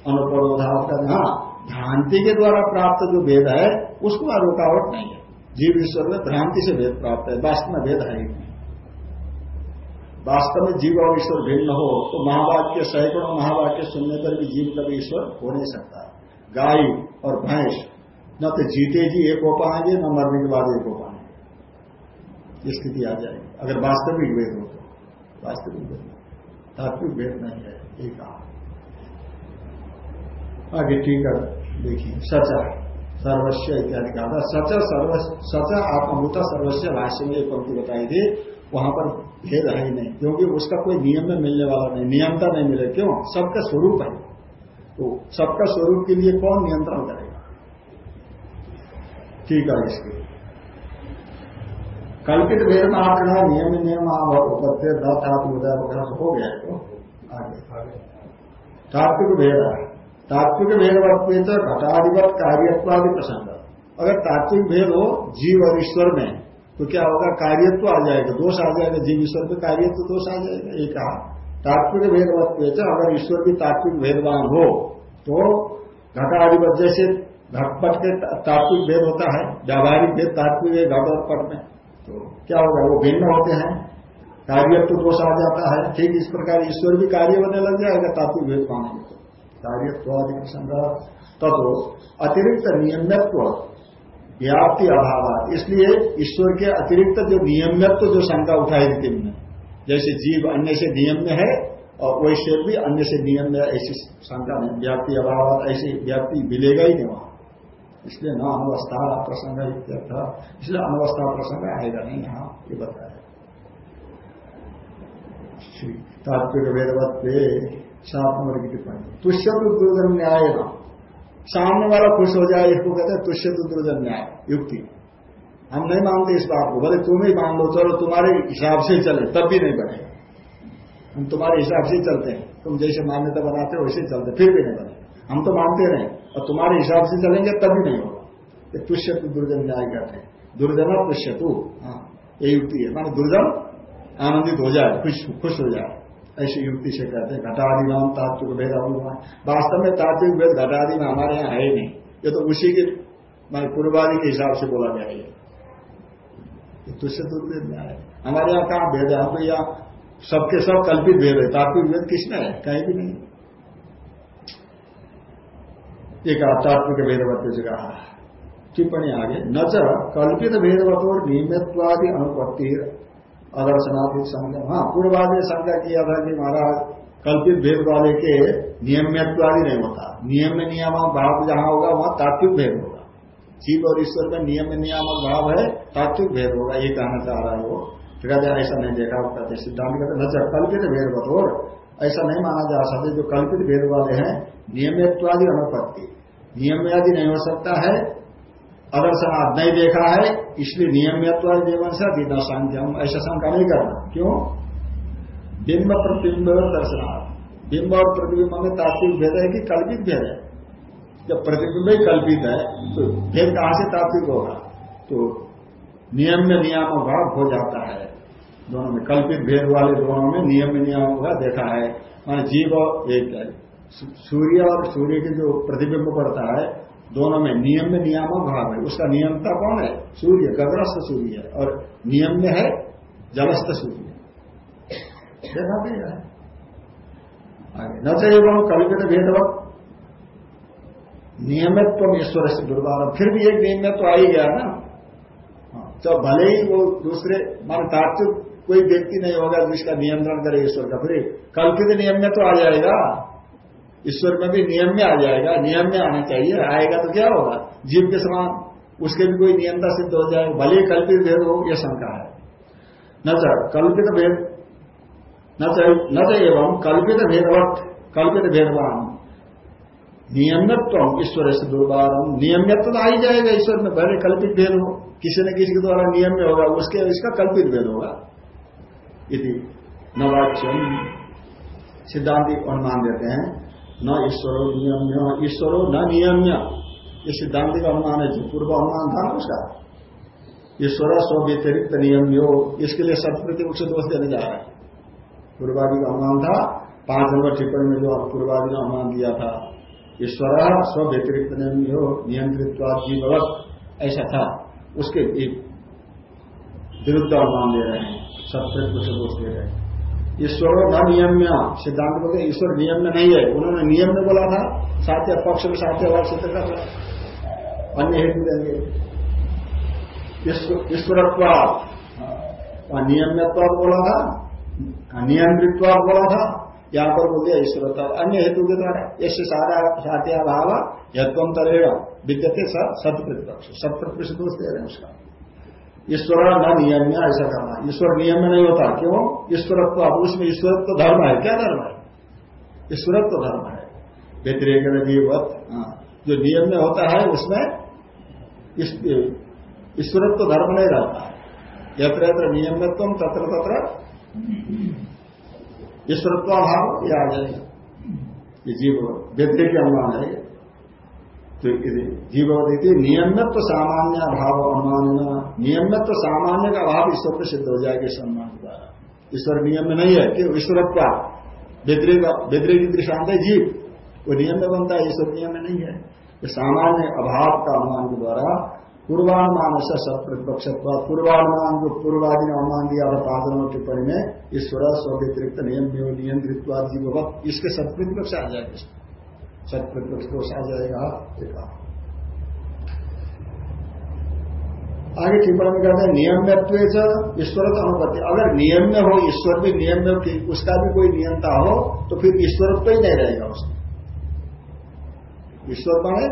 अनुपरोधा हाँ भ्रांति के द्वारा प्राप्त जो भेद है, उसको रुकावट नहीं है। जीव ईश्वर में भ्रांति से भेद प्राप्त है, वास्तव में भेद है ही नहीं। वास्तव में जीव और ईश्वर भिन्न हो तो महावाक्य, सैकड़ों महावाक्य सुनने पर भी जीव कभी ईश्वर हो नहीं सकता। गाय और भैंस, न तो जीते जी एक हो पाएँगे, न मरने के बाद एक हो पाएँगे। स्थिति आ जाएगी। अगर वास्तविक भेद हो तो। वास्तविक भेद तात्विक भेद नहीं है, एक आगे ठीक है देखिए सचा सर्वस्व इत्यादि कहा था सच सर्व सच आत्मभूत सर्वस्व भाष्य में एक पंक्ति बताई थी वहाँ पर भेद है ही नहीं क्योंकि उसका कोई नियम में मिलने वाला नहीं नियमता नहीं मिले क्यों? सबका स्वरूप है। तो सबका स्वरूप के लिए कौन नियंत्रण करेगा? ठीक है इसके। कल्पित भेद में आप नियम नियम उपत्य वगैरह हो गया तो आगे। तात्विक भेद है। तात्विक भेद वक्त घटाधिपत कार्यत्वादि प्रसंग। अगर तात्विक भेद हो, जीव और ईश्वर में तो क्या होगा? कार्यत्व आ जाएगा। दोष आ जाएगा। जीव ईश्वर में कार्यत्व दोष आ जाएगा। ये कहा। तात्विक भेदवत अगर ईश्वर भी तात्विक भेदवान हो तो घटाधिपत जैसे घटपट के तात्विक भेद होता है, व्यावहारिक भेद तात्विक है, घट और पट में तो क्या होगा? वो भिन्न होते हैं। कार्यत्व दोष आ जाता है। ठीक इस प्रकार ईश्वर भी कार्य बनने लग जाएगा, तात्विक भेद पाएँगे तो कार्यत्वादि संग्रह तब अतिरिक्त नियमत्व व्याप्ति अभाव। इसलिए ईश्वर के अतिरिक्त जो नियमित जो शंका उठाई थी तुमने, जैसे जीव अन्य से नियम में है और वैसे भी अन्य से नियम में ऐसी शंका नहीं, व्याप्ति अभाव, ऐसी व्याप्ति मिलेगा ही नहीं वहाँ। इसलिए न अनवस्था प्रसंग इसलिए अनवस्था प्रसंग आएगा नहीं यहाँ, ये बताया। तात्विक वेदवत पे सात नंबर की टिप्पणी तुष्य तो दुर्धर्म न्याय ना सामने वाला खुश हो जाए, इसको कहते हैं तुष्य तो दुर्जन न्याय, युक्ति। हम नहीं मानते इस बात को, भले तुम ही मान लो, चलो तुम्हारे हिसाब से चले, तब भी नहीं बनेगा हम तुम्हारे हिसाब से चलते हैं। तुम जैसे मान्यता बनाते हो, वैसे चलते फिर भी नहीं बने। हम तो मानते रहे, और तुम्हारे हिसाब से चलेंगे, तब भी नहीं होगा। तुष्य दुर्जन न्याय कहते हैं। दुर्जन तुष्य तू हाँ ये युक्ति है। माना दुर्जन आनंदित हो जाए, खुश खुश हो जाए। ऐसी युक्ति से कहते हैं, घटादि नाम तात्विक भेद वास्तव में तात्विक भेद घटादि में हमारे यहाँ है ही नहीं। ये तो उसी के, मान पूर्वादि के हिसाब से बोला गया ये तुष्य दुर्भेद में आए हमारे यहाँ कहाँ भेद है? हम तो यहाँ सबके सब कल्पित भेद है। तात्विक भेद किसमें है? कहीं भी नहीं। एक तात्विक भेदवत से कहा। टिप्पणी आगे, न कल्पित भेदवत और नियमित्वादि अनुपत्ति। अदर्शनात्मक संज्ञा हाँ पूर्वादि ने शंका किया था कि महाराज कल्पित भेद वाले के नियमित्वादि नहीं होता। नियम में नियामक भाव जहाँ होगा, वहाँ तात्विक भेद होगा। जीव और ईश्वर में नियम में नियामक भाव है, तात्विक भेद होगा, ये कहना चाह रहा है वो। ठिकादार ऐसा नहीं देखा कहते सिद्धांत कहते न कल्पित भेद बतौर। ऐसा नहीं माना जा सकते, जो कल्पित भेद वाले हैं नियमित्वादि अनुपत्ति। नियम यदि नहीं हो सकता है अदर्शनाथ नहीं देखा है, इसलिए नियमित्व जीवन से शांति हम ऐसा शंका नहीं करना क्यों? बिंब प्रतिबिंब दर्शनाथ बिंब और प्रतिबिंब में तात्विक भेद है कि कल्पित भेद है? जब प्रतिबिंब ही कल्पित है तो भेद कहाँ से तात्विक होगा? तो नियम में नियम भाव हो जाता है। दोनों में कल्पित भेद वाले दोनों में नियम में नियम का देखा है। मान जीव एक है। सूर्य और सूर्य के जो प्रतिबिंब पड़ता है दोनों में नियम में नियामक भाव है। उसका नियमता कौन है? सूर्य गगरस्थ सूर्य है। और नियम में है जलस्थ सूर्य। देखा गया है। आगे न चाहिए वो कल्पित भेदवत। नियमित्व ईश्वर से दुर्बार फिर भी एक नियम में तो आ ही गया ना। हाँ, तो भले ही वो दूसरे मान तात्विक कोई व्यक्ति नहीं होगा जिसका नियंत्रण करे ईश्वर का। फिर कल्पित नियम में तो आ जाएगा। ईश्वर में भी नियम में आ जाएगा, नियम में आना चाहिए, आएगा तो क्या होगा? जीव के समान, उसके भी कोई नियमता सिद्ध हो जाएगा भले ही कल्पित भेद हो यह शंका है। न कल्पित भेद, न एवं कल्पित भेदवत, कल्पित भेदवान। नियमित्व ईश्वर से दुर्बार नियमित्व तो आ ही जाएगा ईश्वर में, भले कल्पित भेद हो। किसी न किसी के द्वारा नियम में होगा, उसके, इसका कल्पित भेद होगा। इति नवाच्यम सिद्धांत अनुमान देते हैं। न ईश्वरों नियम्य, ईश्वरों न नियम्य। ये सिद्धांत का अनुमान है, जो पूर्व अनुमान था ना उसका। ईश्वर स्व व्यतिरिक्त नियम्यो, इसके लिए सत्प्रति मुख्य दोष देने जा रहा है। पूर्वादि का अनुमान था, पाँच नंबर टिप्पणी में जो पूर्वादि ने अनुमान दिया था, ईश्वर स्व व्यतिरिक्त नियम्यो नियंत्रित जीववत ऐसा था। उसके विरुद्ध अनुमान दे रहे हैं, सत्प्रति मुख्य दोष दे रहे हैं। ईश्वर न नियम्य, सिद्धांत बोलते ईश्वर नियम में नहीं है। उन्होंने नियम में बोला था, सात्य पक्ष में सात्यवाद सिद्ध कर रहा अन्य हेतु देंगे। ईश्वरत्वाद नियम्यत्वाद बोला था नियंत्रित्वाद बोला था, यहाँ पर बोल दिया ईश्वरत्व। अन्य हेतु के द्वारा ऐसे सारा सात्या भाव यत्वम तरेगा विद्यते सत प्रतिपक्ष सत प्रतिशत दे रहे हैं उसका। ईश्वर न नियम में ऐसा करना ईश्वर नियम में नहीं होता। क्यों? ईश्वरत्व अब उसमें ईश्वरत्व धर्म है। क्या धर्म है? ईश्वरत्व धर्म है। व्यतिरेक जीवत हाँ। जो नियम में होता है, उसमें ईश्वरत्व धर्म नहीं रहता है। यत्र यत्र नियमित्व तत्र तत्र ईश्वरत्वाभाव ये आ जीव व्यतिरिक अनुमान है। तो जीववती नियमित सामान्य अभाव अनुमान नियमित सामान्य का अभाव ईश्वर में सिद्ध हो जाएगा सम्मान द्वारा। ईश्वर नियम में नहीं है कि ईश्वरत्व बेदरे की दृष्टांत है, जीव। वो नियम में बनता है, ईश्वर नियम में नहीं है। सामान्य अभाव का अनुमान के द्वारा पूर्वानुमान से प्रतिपक्ष पूर्वानुमान जो पूर्वादि ने अनुमान दिया था पाँच नंबर टिप्पणी में ईश्वर स्व व्यतिरिक्त नियम नियंत्रित जीव इसके सत्प्रतिपक्ष आ जाएगा। सत प्रतिपक्ष दोष आ जाएगा। देखा आगे टिप्पणी में कहते हैं, नियम्यत्व ईश्वर तो अनुपत्ति। अगर नियम में हो, ईश्वर भी नियम में उसका भी कोई नियमता हो तो फिर ईश्वरत्व ही नहीं रहेगा उसमें। ईश्वर माने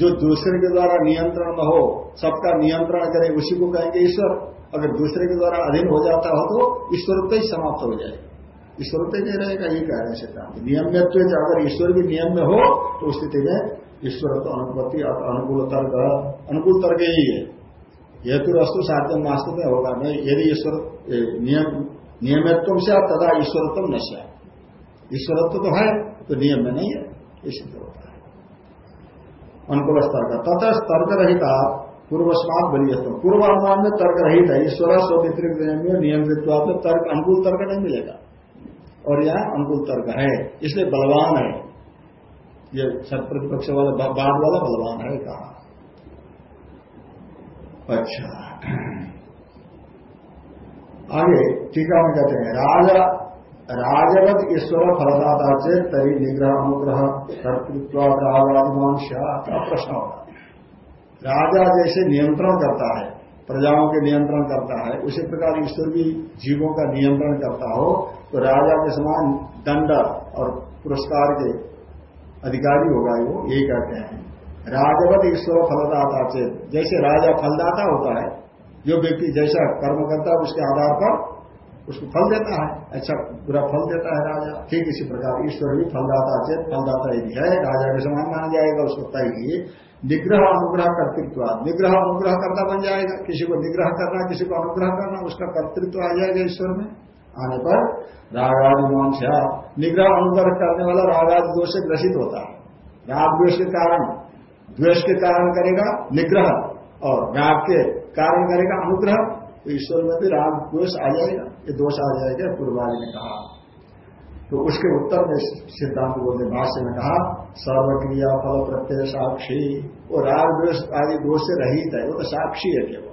जो दूसरे के द्वारा नियंत्रण में हो, सबका नियंत्रण करे, उसी को कहेंगे ईश्वर। अगर दूसरे के द्वारा अधीन हो जाता हो तो ईश्वरत्व ही समाप्त हो जाएगा। ईश्वर पे नहीं रहेगा ये कह रहे सिद्धांत नियमित्व अगर ईश्वर भी नियम में हो तो स्थिति में ईश्वर तो अनुपत्ति अनुकूल तर्क अनुकूल तर्क ही। है हेतु रस्तु साध्य मास्तु में होगा, नहीं यदि ईश्वर नियम, नियमित्व से तथा ईश्वरत्व नशा ईश्वरत्व तो है तो नियम में नहीं है, ये सिद्ध होता है। अनुकूल स्तर का तथा तर्क रहित, पूर्वस्मात बलियत्व। पूर्व अनुमान में तर्क रहित है ईश्वर स्व व्यतिरिक्त नियम में तर्क, अनुकूल तर्क नहीं मिलेगा। और यह अनुकूल तर्क है। इसलिए बलवान है। ये सत प्रतिपक्ष वाला बाद वाला बलवान है कहा। अच्छा। आगे टीका में कहते हैं, राजा, राजवत ईश्वर फलदाता से तरी निग्रह अनुग्रह कर्तृत्व रावादिमान का प्रश्न होगा राजा जैसे नियंत्रण करता है प्रजाओं के नियंत्रण करता है, उसी प्रकार ईश्वर भी जीवों का नियंत्रण करता हो तो राजा के समान दंड और पुरस्कार के अधिकारी होगा वो, यही कहते हैं। राजवत ईश्वर फलदाता चेत। जैसे राजा फलदाता होता है, जो व्यक्ति जैसा कर्म करता है, उसके आधार पर उसको फल देता है। अच्छा बुरा फल देता है राजा। ठीक इसी प्रकार ईश्वर भी फलदाता चेत फलदाता यदि है। राजा के समान माना जाएगा, उसको तय निग्रह अनुग्रह कर्तृत्व। निग्रह अनुग्रह करता बन जाएगा। किसी को निग्रह करना, किसी को अनुग्रह करना, उसका कर्तृत्व आ जाएगा ईश्वर में। आने पर रागादि मांसा निग्रह अनुग्रह करने वाला रागादि दोष से ग्रसित होता है। राग द्वेष के कारण। द्वेष के कारण करेगा निग्रह और राग के कारण करेगा अनुग्रह। तो ईश्वर में भी राग द्वेष आ जाएगा? ये दोष आ जाएगा पूर्वाज ने कहा। तो उसके उत्तर में सिद्धांत बोलते, भाष्य में कहा, सर्वक्रिया फल प्रत्यय साक्षी। वो राग द्वेष आदि दोष से रहित है, वो तो साक्षी है केवल।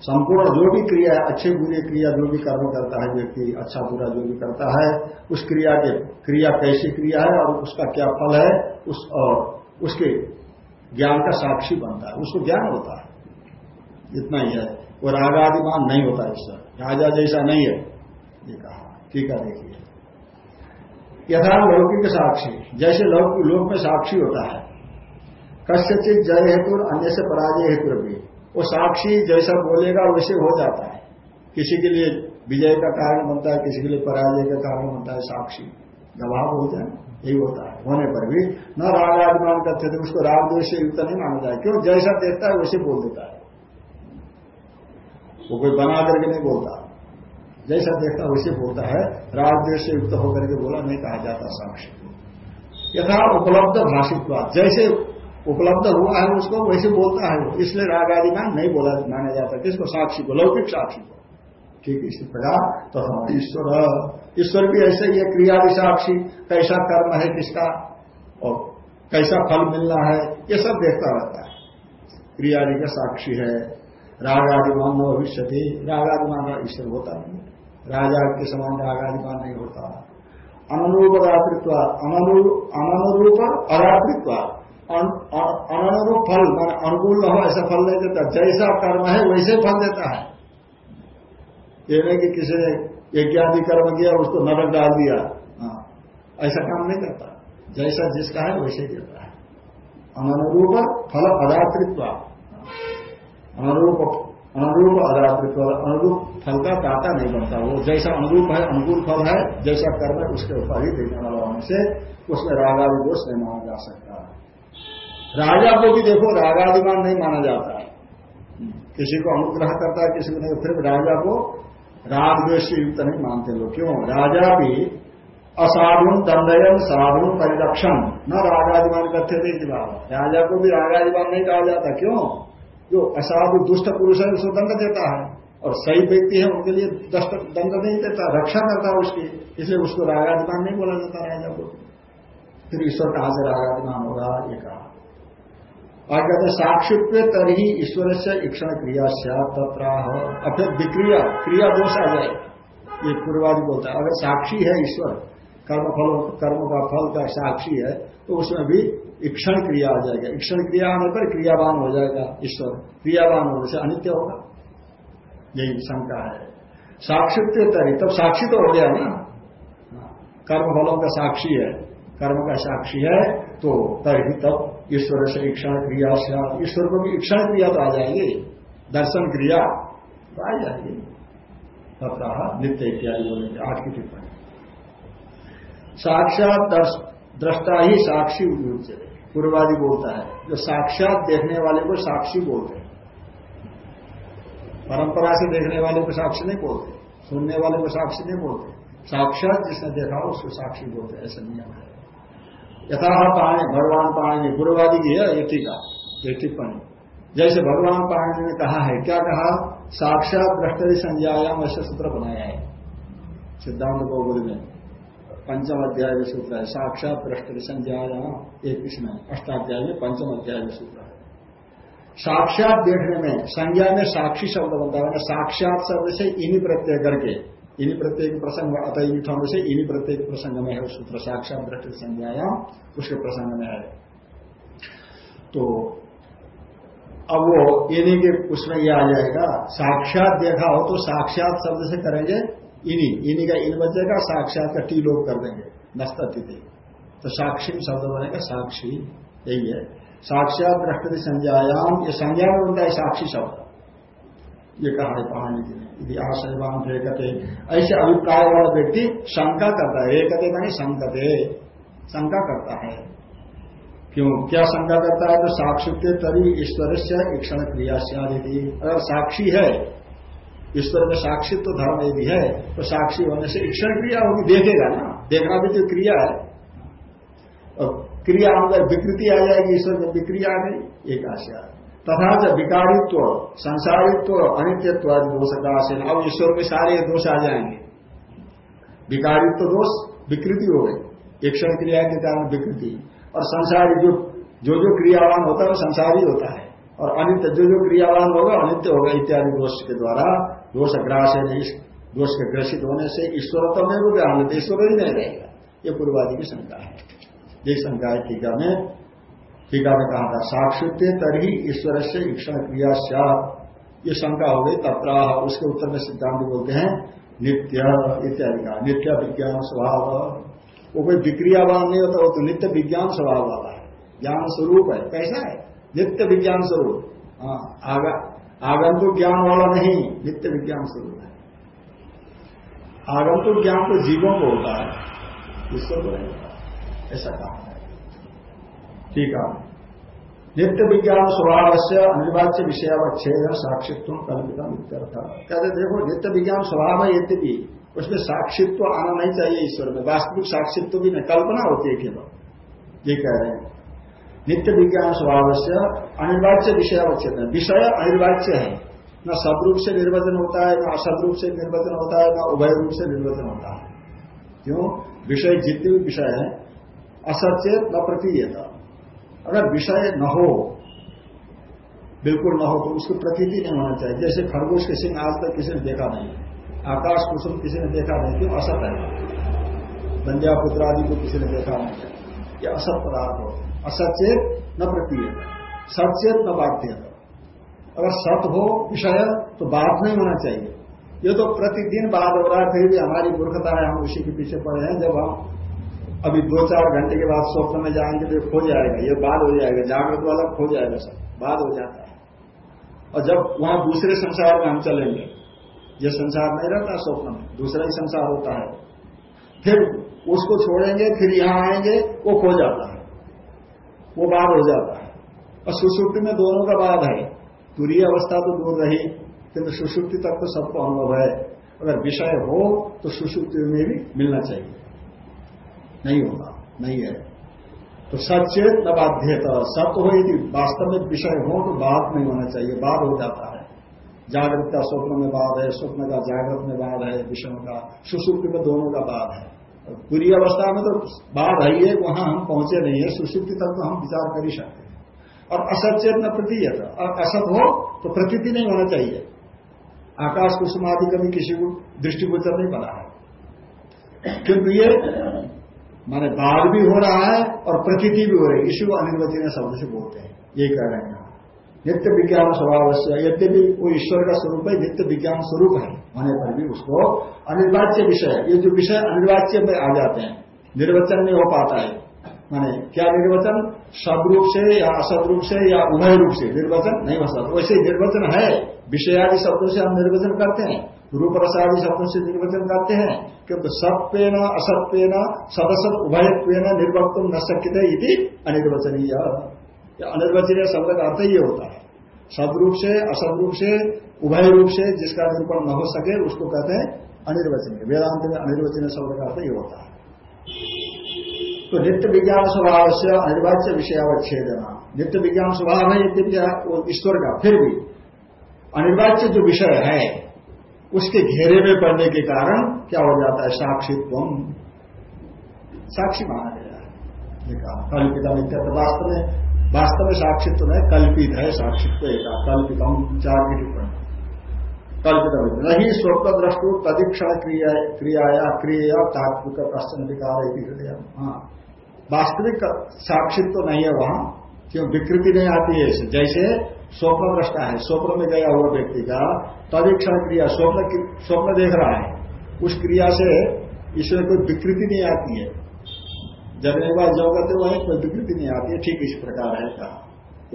संपूर्ण जो भी क्रिया है, अच्छी बुरी क्रिया जो भी कर्म करता है, व्यक्ति अच्छा बुरा जो भी करता है, उस क्रिया के, क्रिया कैसी क्रिया है और उसका क्या फल है, उस और उसके ज्ञान का साक्षी बनता है, उसको ज्ञान होता है। इतना ही है। वो रागादिमान नहीं होता ईश्वर राजा जैसा नहीं है, ये कहा। ठीक है, देखिए। यथा लौकिक साक्षी, जैसे लोक में साक्षी होता है कश्यचित जय हेतु अन्य से पराजय हेतु भी। वो साक्षी जैसा बोलेगा, वैसे हो जाता है। किसी के लिए विजय का कारण बनता है, किसी के लिए पराजय का कारण बनता है, साक्षी। गवाह हो जाए, यही होता है। होने पर भी न राग आदिमान करते थे, उसको राग द्वेष से युक्त नहीं माना जाए। क्यों? जैसा देखता है, वैसे बोल देता है। वो कोई बना करके नहीं बोलता। जैसा देखता वैसे बोलता है। राग देश से युक्त होकर के बोला नहीं कहा जाता साक्षी यथा उपलब्ध भाषित्व, जैसे उपलब्ध हुआ है उसको, वैसे बोलता है इसलिए राग आदि मान नहीं बोला, माना जाता किसको? साक्षी को, लौकिक साक्षी को। ठीक इसी प्रकार तो हम ईश्वर। ईश्वर भी ऐसे ही है क्रिया भी साक्षी। कैसा कर्म है किसका? और कैसा फल मिलना है? ये सब देखता रहता है। क्रिया का साक्षी है। रागादिमान न भविष्य थी रागादिमान ईश्वर होता नहीं राजा के समान रागादिमान नहीं होता। अनुरूप अदातृत्व अनुरूप अदातृत्व अनुरूप फल मान अनुकूल न हो ऐसा फल नहीं देता। जैसा कर्म है वैसे फल देता है। ये नहीं कि किसी ने यज्ञादि कर्म किया उसको नरक डाल दिया। हाँ, ऐसा काम नहीं करता। जैसा जिसका है वैसे देता है। अनुरूप फल अदातृत्व। अनुरूप अनुरूप अदातृत्व अनुरूप फल का दाता नहीं बनता। वो जैसा अनुरूप है, अनुकूल फल है, जैसा कर्म है, उसके ऊपर ही देने वाला होने से उसमें रागादि दोष नहीं माना जा सकता। राजा को भी देखो, रागादिमान नहीं माना जाता। किसी को अनुग्रह करता है, किसी को नहीं, फिर राजा को राग द्वेष युक्त नहीं मानते लोग। क्यों? राजा भी असाधुन, दंडयन, साधुन परिरक्षण न रागादिमान करते थे राजा को भी रागादिमान नहीं कहा जाता। क्यों? जो असाधु दुष्ट पुरुष है, उसको दंड देता है। और सही व्यक्ति है, उनके लिए दंड नहीं देता, रक्षा करता है उसकी। इसलिए उसको रागाधिमान नहीं बोला जाता राजा को। फिर ईश्वर कहाँ से रागाधिमान होगा? ये कहा। और कहते साक्षित्व तरी ईश्वर से इक्षण क्रिया तत्राह। और फिर विक्रिया, क्रिया दोष आ जाए। ये पूर्वादि बोलता है, अगर साक्षी है ईश्वर कर्म फल कर्म का फल का साक्षी है तो उसमें भी इक्षण क्रिया आ जाएगा। इक्षण क्रिया आने पर क्रियावान हो जाएगा ईश्वर। क्रियावान होने से अनित्य होगा। यही शंका है। साक्षित्व तरी, तब साक्षी तो हो गया ना। कर्म फलों का साक्षी है। कर्म का साक्षी है तो तभी तब ईश्वर से इक्षण क्रिया से ईश्वर को भी इक्षण क्रिया तो आ जाएगी। दर्शन क्रिया तो आ जाएगी। तथा नित्य इत्यादि बोलेंगे। आठ की टिप्पणी। साक्षात दृष्टा ही साक्षी उपयुक्त पूर्वादि बोलता है। जो साक्षात देखने वाले को साक्षी बोलते हैं। परंपरा से देखने वाले को साक्षी नहीं बोलते। सुनने वाले को साक्षी नहीं बोलते। साक्षात जिसने देखा उसको साक्षी बोलते ऐसा नियम है। यथा पाणी भगवान पाणी पूर्वादि की है ये टीका, ये टिप्पणी। जैसे भगवान पाणी ने कहा है, क्या कहा? साक्षात भ्रष्टि संज्ञायाम ऐसे सूत्र बनाया है। सिद्धांत गौगुल में। पंचम अध्याय में सूत्र है। साक्षात भ्रष्ट संज्ञा एक इसमें अष्टाध्याय में पंचम अध्याय में सूत्र है। साक्षात देखने में, संज्ञा में साक्षी शब्द बनता है। साक्षात शब्द से इन्हीं प्रत्यय करके, इन्हीं प्रत्येक प्रसंग, अतः से इन्हीं प्रत्येक प्रसंग में है सूत्र। साक्षात दृष्टि संज्ञाया उसके प्रसंग में है। तो अब वो इन्हीं के उसमें यह आ जाएगा। साक्षात देखा हो तो साक्षात शब्द से करेंगे इन्हीं इन्हीं का इन बचेगा साक्षात का टी लोग कर देंगे, नस्ततिथि। तो साक्षी, शब्द बनेगा साक्षी, यही है। साक्षात दृष्टि संज्ञायाम, ये संज्ञा में बनता है साक्षी शब्द। ये कहा है पानी जी ने आशयवान कहते ऐसे अभिप्राय वाला व्यक्ति शंका करता है एकते नहीं, संकते। शंका करता है। क्यों? क्या शंका करता है? तो साक्षी तरी ईश्वर से ईक्षण क्रिया थी अगर साक्षी है ईश्वर में साक्षी तो धर्म यदि है तो साक्षी होने से ईक्षण क्रिया होगी, देखेगा ना। देखना भी तो क्रिया है। और क्रिया अंदर विकृति आ जाएगी, ईश्वर में विक्रिया आ गई एक आशा तथा जब विकारित्व, संसारित्व, अनित्यत्व आदि दोष का आशय अब ईश्वर में सारे दोष आ जाएँगे। विकारित्व दोष विकृति हो गई ईक्षण क्रिया के कारण विकृति। और संसारी जो जो जो क्रियावान होता है, वो संसारी होता है। और अनित्य, जो जो क्रियावान होगा, अनित्य होगा इत्यादि दोष के द्वारा दोष ग्रास है दोष के ग्रसित होने से ईश्वर तो में भी अनित ईश्वर ही नहीं रहेगा। ये पूर्वादि की शंका है। ये शंका है टीका में। टीका में कहा था साक्षित्य तरही ईश्वर से ईक्षण क्रिया ये शंका हो गई तत्रा उसके उत्तर में सिद्धांत बोलते हैं, नित्य इत्यादि का नित्य विज्ञान स्वभाव। वो कोई विक्रियावान नहीं होता, वो तो नित्य विज्ञान स्वभाव वाला है। ज्ञान स्वरूप है, कैसा है? नित्य विज्ञान स्वरूप। हाँ आगा आगंतुक ज्ञान वाला नहीं, नित्य विज्ञान स्वरूप है। आगंतुक ज्ञान तो जीवों को होता है, ईश्वर को नहीं होता ऐसा काम है। ठीक है। नित्य विज्ञान स्वभाव से अनिवार्य अनिर्वाच्य विषयावच्छेद साक्षित्व कल्पितम कहते देखो, नित्य विज्ञान स्वभाव है यद्यपि, उसमें साक्षित्व आना नहीं चाहिए ईश्वर में। वास्तविक साक्षित्व भी नहीं, कल्पना होती है केवल। ये कह रहे हैं। नित्य विज्ञान स्वभाव से अनिर्वाच्य विषय अवच्छेद विषय अनिर्वाच्य है। न सदरूप से निर्वचन होता है, न असदरूप से निर्वचन होता है, न उभय रूप से निर्वचन होता है। क्यों? विषय जितने भी विषय है असचेत न प्रतीयता। अगर विषय न हो, बिल्कुल न हो तो उसकी प्रतीति नहीं होना चाहिए। जैसे खरगोश के सिंह आज तक किसी ने देखा नहीं आकाश कुसुम किसी ने देखा नहीं, क्यों? असत है। बंजा पुत्र आदि को किसी ने देखा नहीं ये असत पदार्थ हो। असचेत न प्रतीय सचेत न बाध्य अगर सत हो, विषय तो बात नहीं होना चाहिए। ये तो प्रतिदिन बाद हो रहा है, फिर भी हमारी मूर्खता है, हम उसी के पीछे पड़े हैं। जब हम अभी दो चार घंटे के बाद स्वप्न में जाएँगे तो खो जाएगा, ये बाद हो जाएगा, जागृत वाला खो जाएगा सब बाद हो जाता है। और जब वहाँ दूसरे संसार में हम चलेंगे, ये संसार नहीं रहता स्वप्न में, दूसरा ही संसार होता है। फिर उसको छोड़ेंगे, फिर यहाँ आएँगे, वो खो जाता है। वो बाद हो जाता है। और सुसुप्ति में दोनों का बाद है। तुरीय अवस्था तो दूर रही, किंतु सुसुप्ति तक तो सबको अनुभव है। अगर विषय हो तो सुसुप्ति में भी मिलना चाहिए। नहीं होगा, नहीं है। तो सचेत न बाध्यता सत्य हो यदि वास्तव में विषय हो तो बात नहीं होना चाहिए बाद हो जाता है। जागृत का स्वप्न में बाद है, स्वप्न का जागृत में बाद है विषम का, सुसुप्ति में दोनों का बाद है। पूरी अवस्था में तो बाद है, वहाँ हम पहुँचे नहीं है सुसुप्ति तक तो हम विचार कर ही सकते हैं। और असचेत न प्रतीयत और असत हो तो प्रतीति नहीं होना चाहिए। आकाश कुसुम आदि कभी किसी को दृष्टिगोचर नहीं बना है। क्योंकि ये, माने बाद भी हो रहा है और प्रतीति भी हो रही है। इसी को अनिर्वचनीय शब्द से बोलते हैं। ये कह रहे हैं। नित्य विज्ञान स्वभाव से यद्यपि वो ईश्वर का स्वरूप है। नित्य विज्ञान स्वरूप है होने पर भी उसको अनिर्वाच्य विषय, ये जो विषय अनिर्वाच्य में आ जाते हैं, निर्वचन नहीं हो पाता है। माने क्या निर्वचन? सदरूप से या असदरूप से या उभय रूप से। निर्वचन? नहीं हो सकता। वैसे निर्वचन है। विषयादि शब्दों से हम निर्वचन करते हैं। रूप रसादि शब्दों से निर्वचन करते हैं। क्योंकि सत्वेन असत्वेन सदसत उभयत्वेन निर्वक्तुम न शक्य थे अनिर्वचनीय। अनिर्वचनीय शब्द का अर्थ ये होता है। सदरूप से असब रूप से, उभय रूप से जिसका निरूपण न हो सके, उसको कहते हैं अनिर्वचनीय। वेदांत में अनिर्वचनीय शब्द का अर्थ ये होता है। तो नित्य विज्ञान स्वभाव से अनिर्वाच्य विषयावच्छेदना। नित्य विज्ञान स्वभाव है ईश्वर का, फिर भी। अनिर्वाच्य जो विषय है, उसके घेरे में पड़ने के कारण क्या हो जाता है? साक्षित्व साक्षी माना गया है। कल्पिता नित्य वास्तव में वास्तव में साक्षित्व नहीं, कल्पित है साक्षित्व एक कल्पित चार की टिप्पणी कल्पित नहीं स्वप्न दृष्टु तदीक्षण क्रिया, क्रियाया, क्रिया, तात्विक प्रश्न विकार हृदय। हाँ। वास्तविक साक्षित्व नहीं है वहाँ, क्यों? विकृति नहीं आती है जैसे स्वप्न दृष्टा है, स्वप्न में गया हुआ व्यक्ति का तदीक्षण क्रिया, स्वप्न स्वप्न देख रहा है, उस क्रिया से इसमें कोई विकृति नहीं आती है। जगने के बाद जो कहते वही कोई विकृति नहीं आती है। ठीक, इस प्रकार है कहा।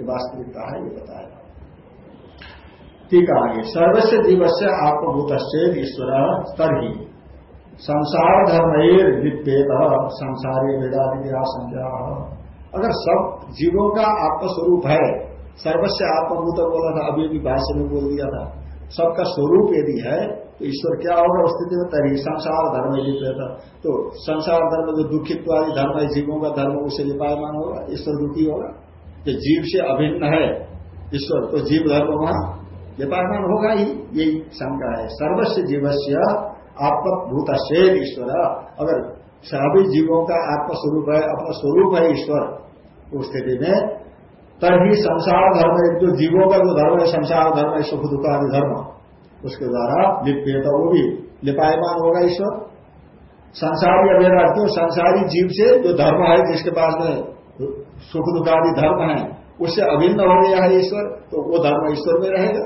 ये वास्तविकता है, ये बताया। ठीक आगे। सर्वस्व जीव से आत्मभूत ईश्वर स्तर ही संसार धर्मैर लिप्येत संसारी वेदादि संज्ञा अगर सब जीवों का आत्मस्वरूप है सर्वस्व आत्मभूत बोला था, अभी भी भाष्य में बोल दिया था। सबका स्वरूप यदि है तो ईश्वर क्या होगा उस स्थिति में? तरी संसार धर्म लिप्यता तो संसार धर्म जो दुखित्व आदि धर्म है, जीवों का धर्म, उसे लिपायमान होगा, ईश्वर दुखी होगा। जो जीव से अभिन्न है, ईश्वर तो जीव धर्म वहाँ लिपायमान होगा ही, यही शंका है। सर्वस्व जीवस्य आत्मभूत शेर ईश्वर। अगर सभी जीवों का आत्मस्वरूप है, अपना स्वरूप है ईश्वर, उस स्थिति में तभी संसार धर्म, एक जो जीवों का जो धर्म है, संसार धर्म है, सुख दुख आदि धर्म। उसके द्वारा लिप्यता वो भी लिपायमान होगा ईश्वर। संसारी अभेदार्थियों संसारी जीव से जो धर्म है, जिसके पास में सुख दुख आदि धर्म है, उससे अभिन्न हो गया है ईश्वर तो वो धर्म ईश्वर में रहेगा।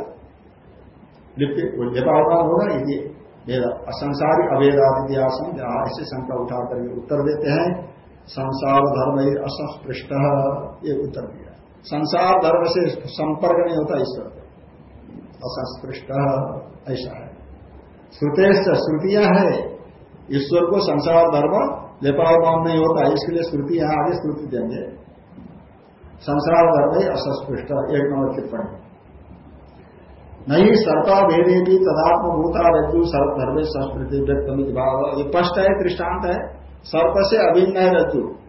लिपायमान होगा, ये संसारी अभेदादित्यासन ऐसे शंका उठा करके उत्तर देते हैं, संसार धर्म असंस्पृष्ट, ये उत्तर दिया। संसार धर्म से संपर्क नहीं होता ईश्वर असंस्पृष्ट ऐसा है। श्रुतेश श्रुतियाँ है। ईश्वर को संसार धर्म लेपावमान नहीं होता इसके लिए श्रुति यहाँ आगे श्रुति देंगे। संसार धर्म ही असंस्पृष्ट, एक नंबर टिप्पणी। नहीं सर्पा भेदे भी तदात्मभूता रज्जु सर्प संस्कृति व्यक्त भाव। स्पष्ट है, दृष्टांत है। सर्प से अभिन्न है रज्जु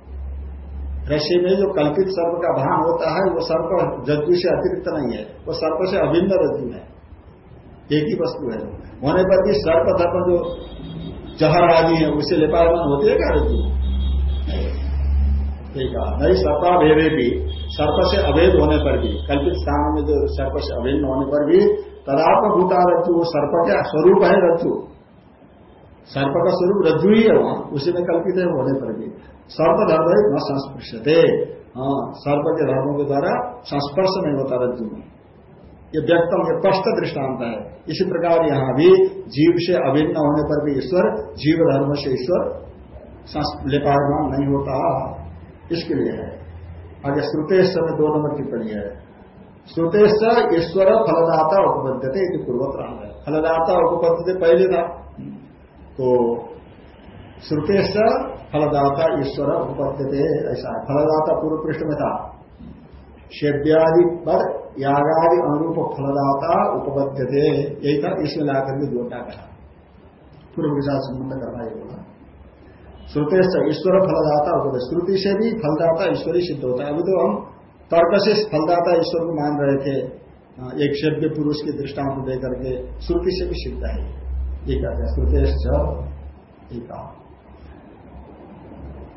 रश्मि में जो कल्पित सर्प का भान होता है, वो सर्प रज्जु से अतिरिक्त नहीं है। वो सर्प से अभिन्न रज्जु है। एक ही वस्तु है। होने पर भी सर्प धर्म जो जहर आदि है, उसे लेपायमान होती है क्या रज्जु? ठीक है नहीं सर्पा भेदे भी। सर्प से अभेद होने पर भी, कल्पित स्थान में जो सर्प से अभिन्न होने पर भी तदात्म भूता रज्जु, वो सर्प का स्वरूप है रज्जु। सर्प का स्वरूप रज्जु ही है वहाँ। उसी में कल्पित है होने पर भी। सर्प धर्म न संस्पृश्यते। हाँ सर्प के धर्मों के द्वारा संस्पर्श नहीं होता रज्जु में। ये व्यक्तम ये स्पष्ट दृष्टांत है। इसी प्रकार यहाँ भी जीव से अभिन्न होने पर भी ईश्वर, जीव धर्म से ईश्वर लेपायमान नहीं होता। इसके लिए है। आगे श्रुतेश में दो नंबर टिप्पणी है। श्रुतेश ईश्वर फलदाता उपबद्ध थे पूर्वत रहा है। फलदाता उपबद्ध पहले था। तो श्रुतेश फलदाता ईश्वर उपपद्यते ऐसा। फलदाता पूर्व पृष्ठ में था। शेव्यादि पर यागादि अनुरूप फलदाता उपपद्यते। यही था, इसमें लाकर के जोड़ना कहा। पूर्व के साथ संबंध करना ये बोला श्रुते से ईश्वर फलदाता उपद श्रुति से भी फलदाता ईश्वरी सिद्ध होता है। अभी तो हम तर्क से फलदाता ईश्वर को मान रहे थे, एक शब्द पुरुष के दृष्टांत देकर के। श्रुति से भी सिद्ध है। ये कहते हैं श्रुतेश कहा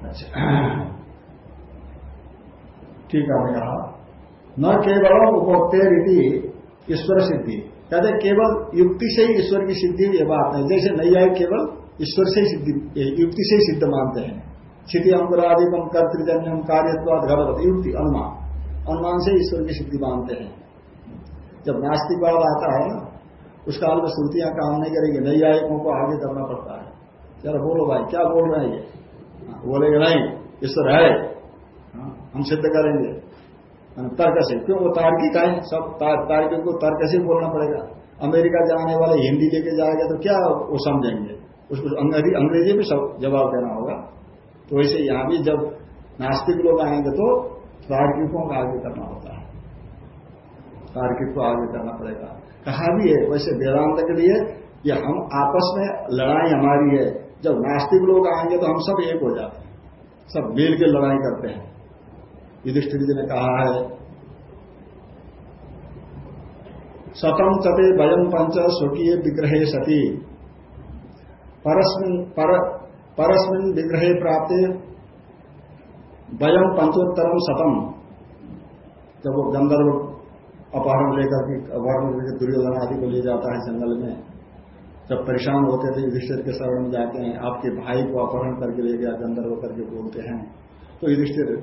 अच्छा। ठीक है कहा न केवल उपभोक्ते रीति ईश्वर सिद्धि। कहते केवल युक्ति से ही ईश्वर की सिद्धि ये बात नहीं जैसे नहीं आए केवल ईश्वर से ही सिद्धि युक्ति से ही सिद्ध मानते हैं। स्थिति अंकुरादिकम कर्तृजन्यम कार्यत्वाद घबरत युक्ति, अनुमान। अनुमान से ईश्वर की सिद्धि मानते हैं। जब नास्तिकवाद आता है ना उस काल में श्रुतियाँ काम नहीं करेंगे नई आयकों को आगे करना पड़ता है। चलो बोलो भाई क्या बोल रहे हैं ये? बोलेगा नहीं ईश्वर है। हाँ, हम सिद्ध करेंगे। तर्क से क्यों वो तार्किक है सब तार्किक को तर्क से बोलना पड़ेगा। अमेरिका जाने वाले हिंदी लेके जाएगा तो क्या वो समझेंगे? उसको अंग्रेज़ी भी सब जवाब देना होगा। तो वैसे यहाँ भी जब नास्तिक लोग आएँगे तो तार्किकों का आगे करना होता है। तार्किक को आगे करना पड़ेगा। कहा भी है वैसे वेदांत के लिए ये हम आपस में लड़ाई हमारी है। जब नास्तिक लोग आएँगे तो हम सब एक हो जाते हैं। सब मिल के लड़ाई करते हैं। युधिष्ठिर जी ने कहा है सतम चते भयम पंच स्वकीय विग्रह सती। परस्मिन पर, परस्मिन विग्रहे प्राप्त वयम पंचोत्तरम शतम जब वो गंधर्व अपहरण लेकर के अपहरण लेकर दुर्योधन आदि को ले जाता है जंगल में। जब परेशान होते थे, युधिष्ठिर के शरण में जाते हैं। आपके भाई को अपहरण करके ले गया, गंधर्व करके बोलते हैं। तो युधिष्ठिर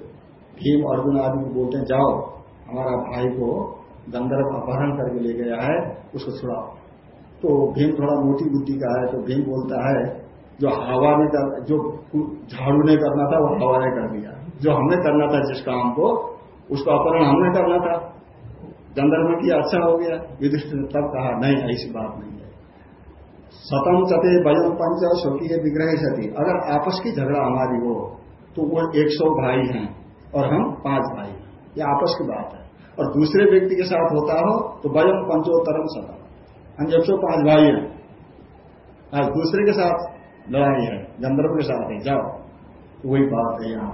भीम, अर्जुन आदि को बोलते हैं, जाओ, हमारा भाई को गंधर्व अपहरण करके ले गया है, उसको छुड़ाओ। तो भीम थोड़ा मोटी बुद्धि का है तो भीम बोलता है, जो हवा ने कर, जो झाड़ू ने करना था, वो हवा ने कर दिया। जो हमने करना था, जिस काम को, उसको अपहरण हमने करना था। गंधर्व की अच्छा हो गया। युधिष्ठ ने तब कहा, नहीं, ऐसी बात नहीं है। सतम चते वयम पंच स्वकीय विग्रह सती। अगर आपस की झगड़ा हमारी हो तो वो एक सौ भाई हैं और हम पाँच भाई हैं। ये आपस की बात है। और दूसरे व्यक्ति के साथ होता हो तो वयम पंचोत्तरम सतम। हम एक सौ पाँच भाई हैं, आज दूसरे के साथ लड़ाई है, गंधर्व के साथ है, जाओ। वही बात है यहाँ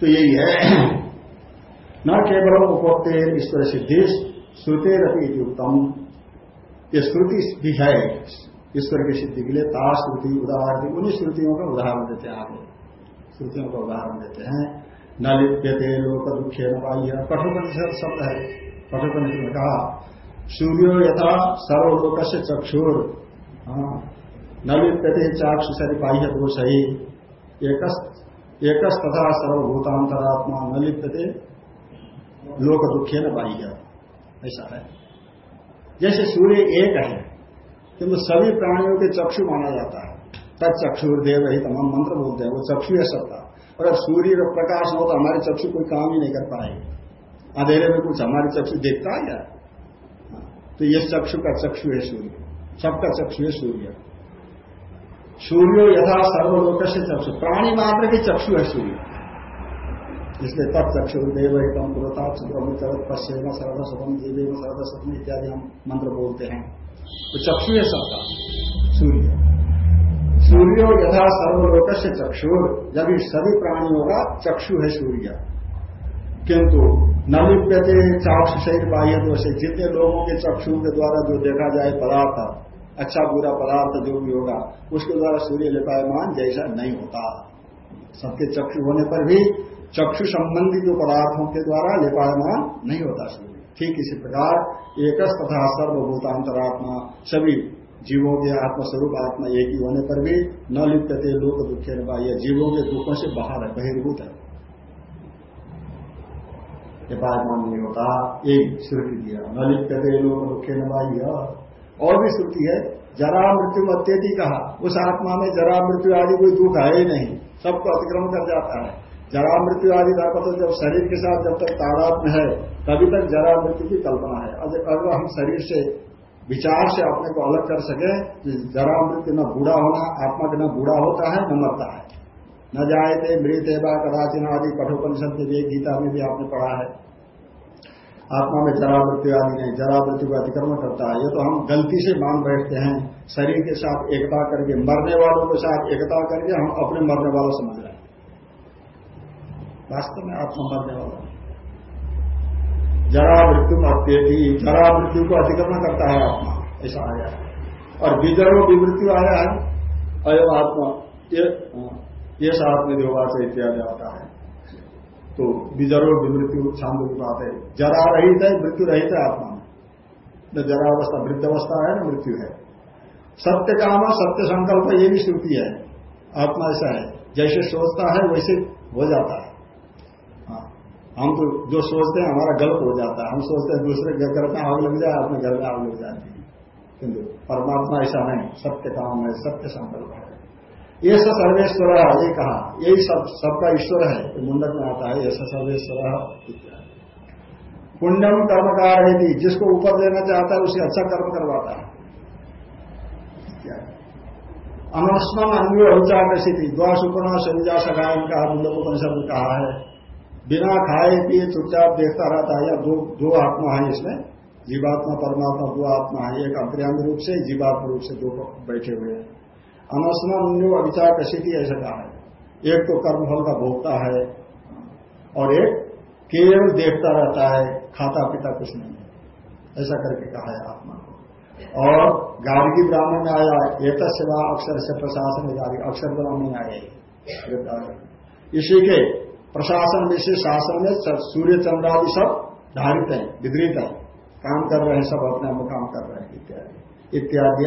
तो यही है। न केवल उपोक्ते ईश्वर सिद्धि श्रुते रही उत्तम ये श्रुति भी है ईश्वर की सिद्धि के लिए ता श्रुति उदाहरण उन्हीं श्रुतियों का उदाहरण देते हैं आगे। श्रुतियों का उदाहरण देते हैं। न लिप्यते लोक दुखे न पाइय कठोपनिषद शब्द है। कठोपनिषद में कहा सूर्यो यथा सर्वलोक से चक्षुर। हाँ, न लिप्यते चाक्ष सरी पाह्य दोष। ही एक तथा सर्वभूतांतरात्मा न लिप्यते लोक दुखे न पाइय ऐसा है। जैसे सूर्य एक है, किंतु सभी प्राणियों के चक्षु माना जाता है। तब चक्षुर्देव ही तमाम मंत्र बोलते हैं, वो चक्षु है सबका और अब सूर्य का प्रकाश हो तो हमारे चक्षु कोई काम ही नहीं कर पाएँगे अंधेरे में कुछ हमारे चक्षु देखता है या तो ये चक्षु का चक्षु है सूर्य। सबका चक्षु है सूर्य। सूर्यो यथा सर्वलोक से चक्षु। प्राणी मात्र के चक्षु है सूर्य। इसलिए तब चक्षुर्देव एकम पुरता चंद्रमुचरत पश्चिम सरद सतम देवे सरद सतम इत्यादि हम मंत्र बोलते हैं। तो चक्षु है सबका सूर्य। सूर्यो यथा सर्वलोक से चक्षुर जब सभी प्राणियों का चक्षु है सूर्य। किंतु न लिप्यते चाक्ष सहित बाह्य दोष जितने लोगों के चक्षु के द्वारा जो देखा जाए पदार्थ अच्छा बुरा पदार्थ जो भी होगा, उसके द्वारा सूर्य लिपायमान जैसा नहीं होता। सबके चक्षु होने पर भी चक्षु संबंधी जो पदार्थों के द्वारा लिपायमान नहीं होता सूर्य ठीक इसी प्रकार एक तथा सर्वभूतांतरात्मा, सभी जीवों के आत्मस्वरूप आत्मा एक ही होने पर भी न लिप्यते लोक दुखे न जीवों के दुखों से बाहर है, बहिर्भूत है। लिपायमान नहीं होता, एक श्रुति दिया न लिप्यते लोक दुखे न और भी श्रुति है, जरा मृत्यु अत्यधि कहा, उस आत्मा में जरा मृत्यु आदि कोई दुख है ही नहीं, सबको अतिक्रमण कर जाता है। जरा मृत्यु आदि का पता जब शरीर के साथ जब तक तादात्म है, तभी तक जरा मृत्यु की कल्पना है। अगर हम शरीर से, विचार से अपने को अलग कर सके जरा मृत्यु न बूढ़ा होना, आत्मा के न बूढ़ा होता है, न मरता है। न जाए थे मृत एवा कदाचिन आदि कठोपनिषद के लिए गीता में भी आपने पढ़ा है। आत्मा में जरा मृत्यु आदि नहीं जरा मृत्यु का अतिक्रमण करता है। ये तो हम गलती से मान बैठते हैं। शरीर के साथ एकता करके, मरने वालों के साथ एकता करके हम अपने मरने वालों समझ रहे हैं। वास्तव में आत्मा मरने वाला जरा मृत्यु अत्यधि जरा मृत्यु को अतिक्रमण करता है आत्मा, ऐसा आया है। और विजरो विमृत्यु आया है अयो आत्मा, ये ये साथ में इत्यादि आता है। तो विजरो विमृत्यु छांद की बात है। जरा रहित है, मृत्यु रहित है आत्मा न जरा अवस्था वृद्ध अवस्था है, न मृत्यु है। सत्य काम, सत्य संकल्प, ये भी श्रुति है। आत्मा ऐसा है, जैसे सोचता है, वैसे हो जाता है। हम तो जो सोचते हैं हमारा गलत हो जाता है। हम सोचते हैं दूसरे के घर में आग लग जाए अपने घर में आग लग जाती है। किंतु परमात्मा ऐसा नहीं, सत्य काम है, सत्य संकल्प है। ये सब सर्वेश्वर, ये कहा, यही सब, सबका ईश्वर है। तो मुंडक में आता है ऐसा सर्वेश्वर पुण्यम कर्मकार है जिसको ऊपर देना चाहता है, उसे अच्छा कर्म करवाता है। अनस्मन अन्य अभिचार स्थिति द्वास उपना संजा सगायन का मुंडक उपनिषद कहा है। बिना खाए पिए चुपचाप देखता रहता है, या दो दो आत्मा है इसमें, जीवात्मा, परमात्मा, दो आत्मा है, एक अंतर्यामी रूप से, जीवात्मा रूप से दो बैठे हुए हैं। अनसना न्यू अविचार कशिति ऐसा कहा है। एक तो कर्मफल का भोगता है, और एक केवल देखता रहता है, खाता पीता कुछ नहीं है। ऐसा करके कहा है आत्मा को। और गार्गी ब्राह्मण में आया एक सेवा अक्षर से प्रशासन अक्षर ब्राह्मण में आए इसी के प्रशासन विषय शासन में सूर्य चंद्रादि सब धारित है विदृत है। काम कर रहे हैं सब, अपने आप काम कर रहे हैं, इत्यादि। इत्यादि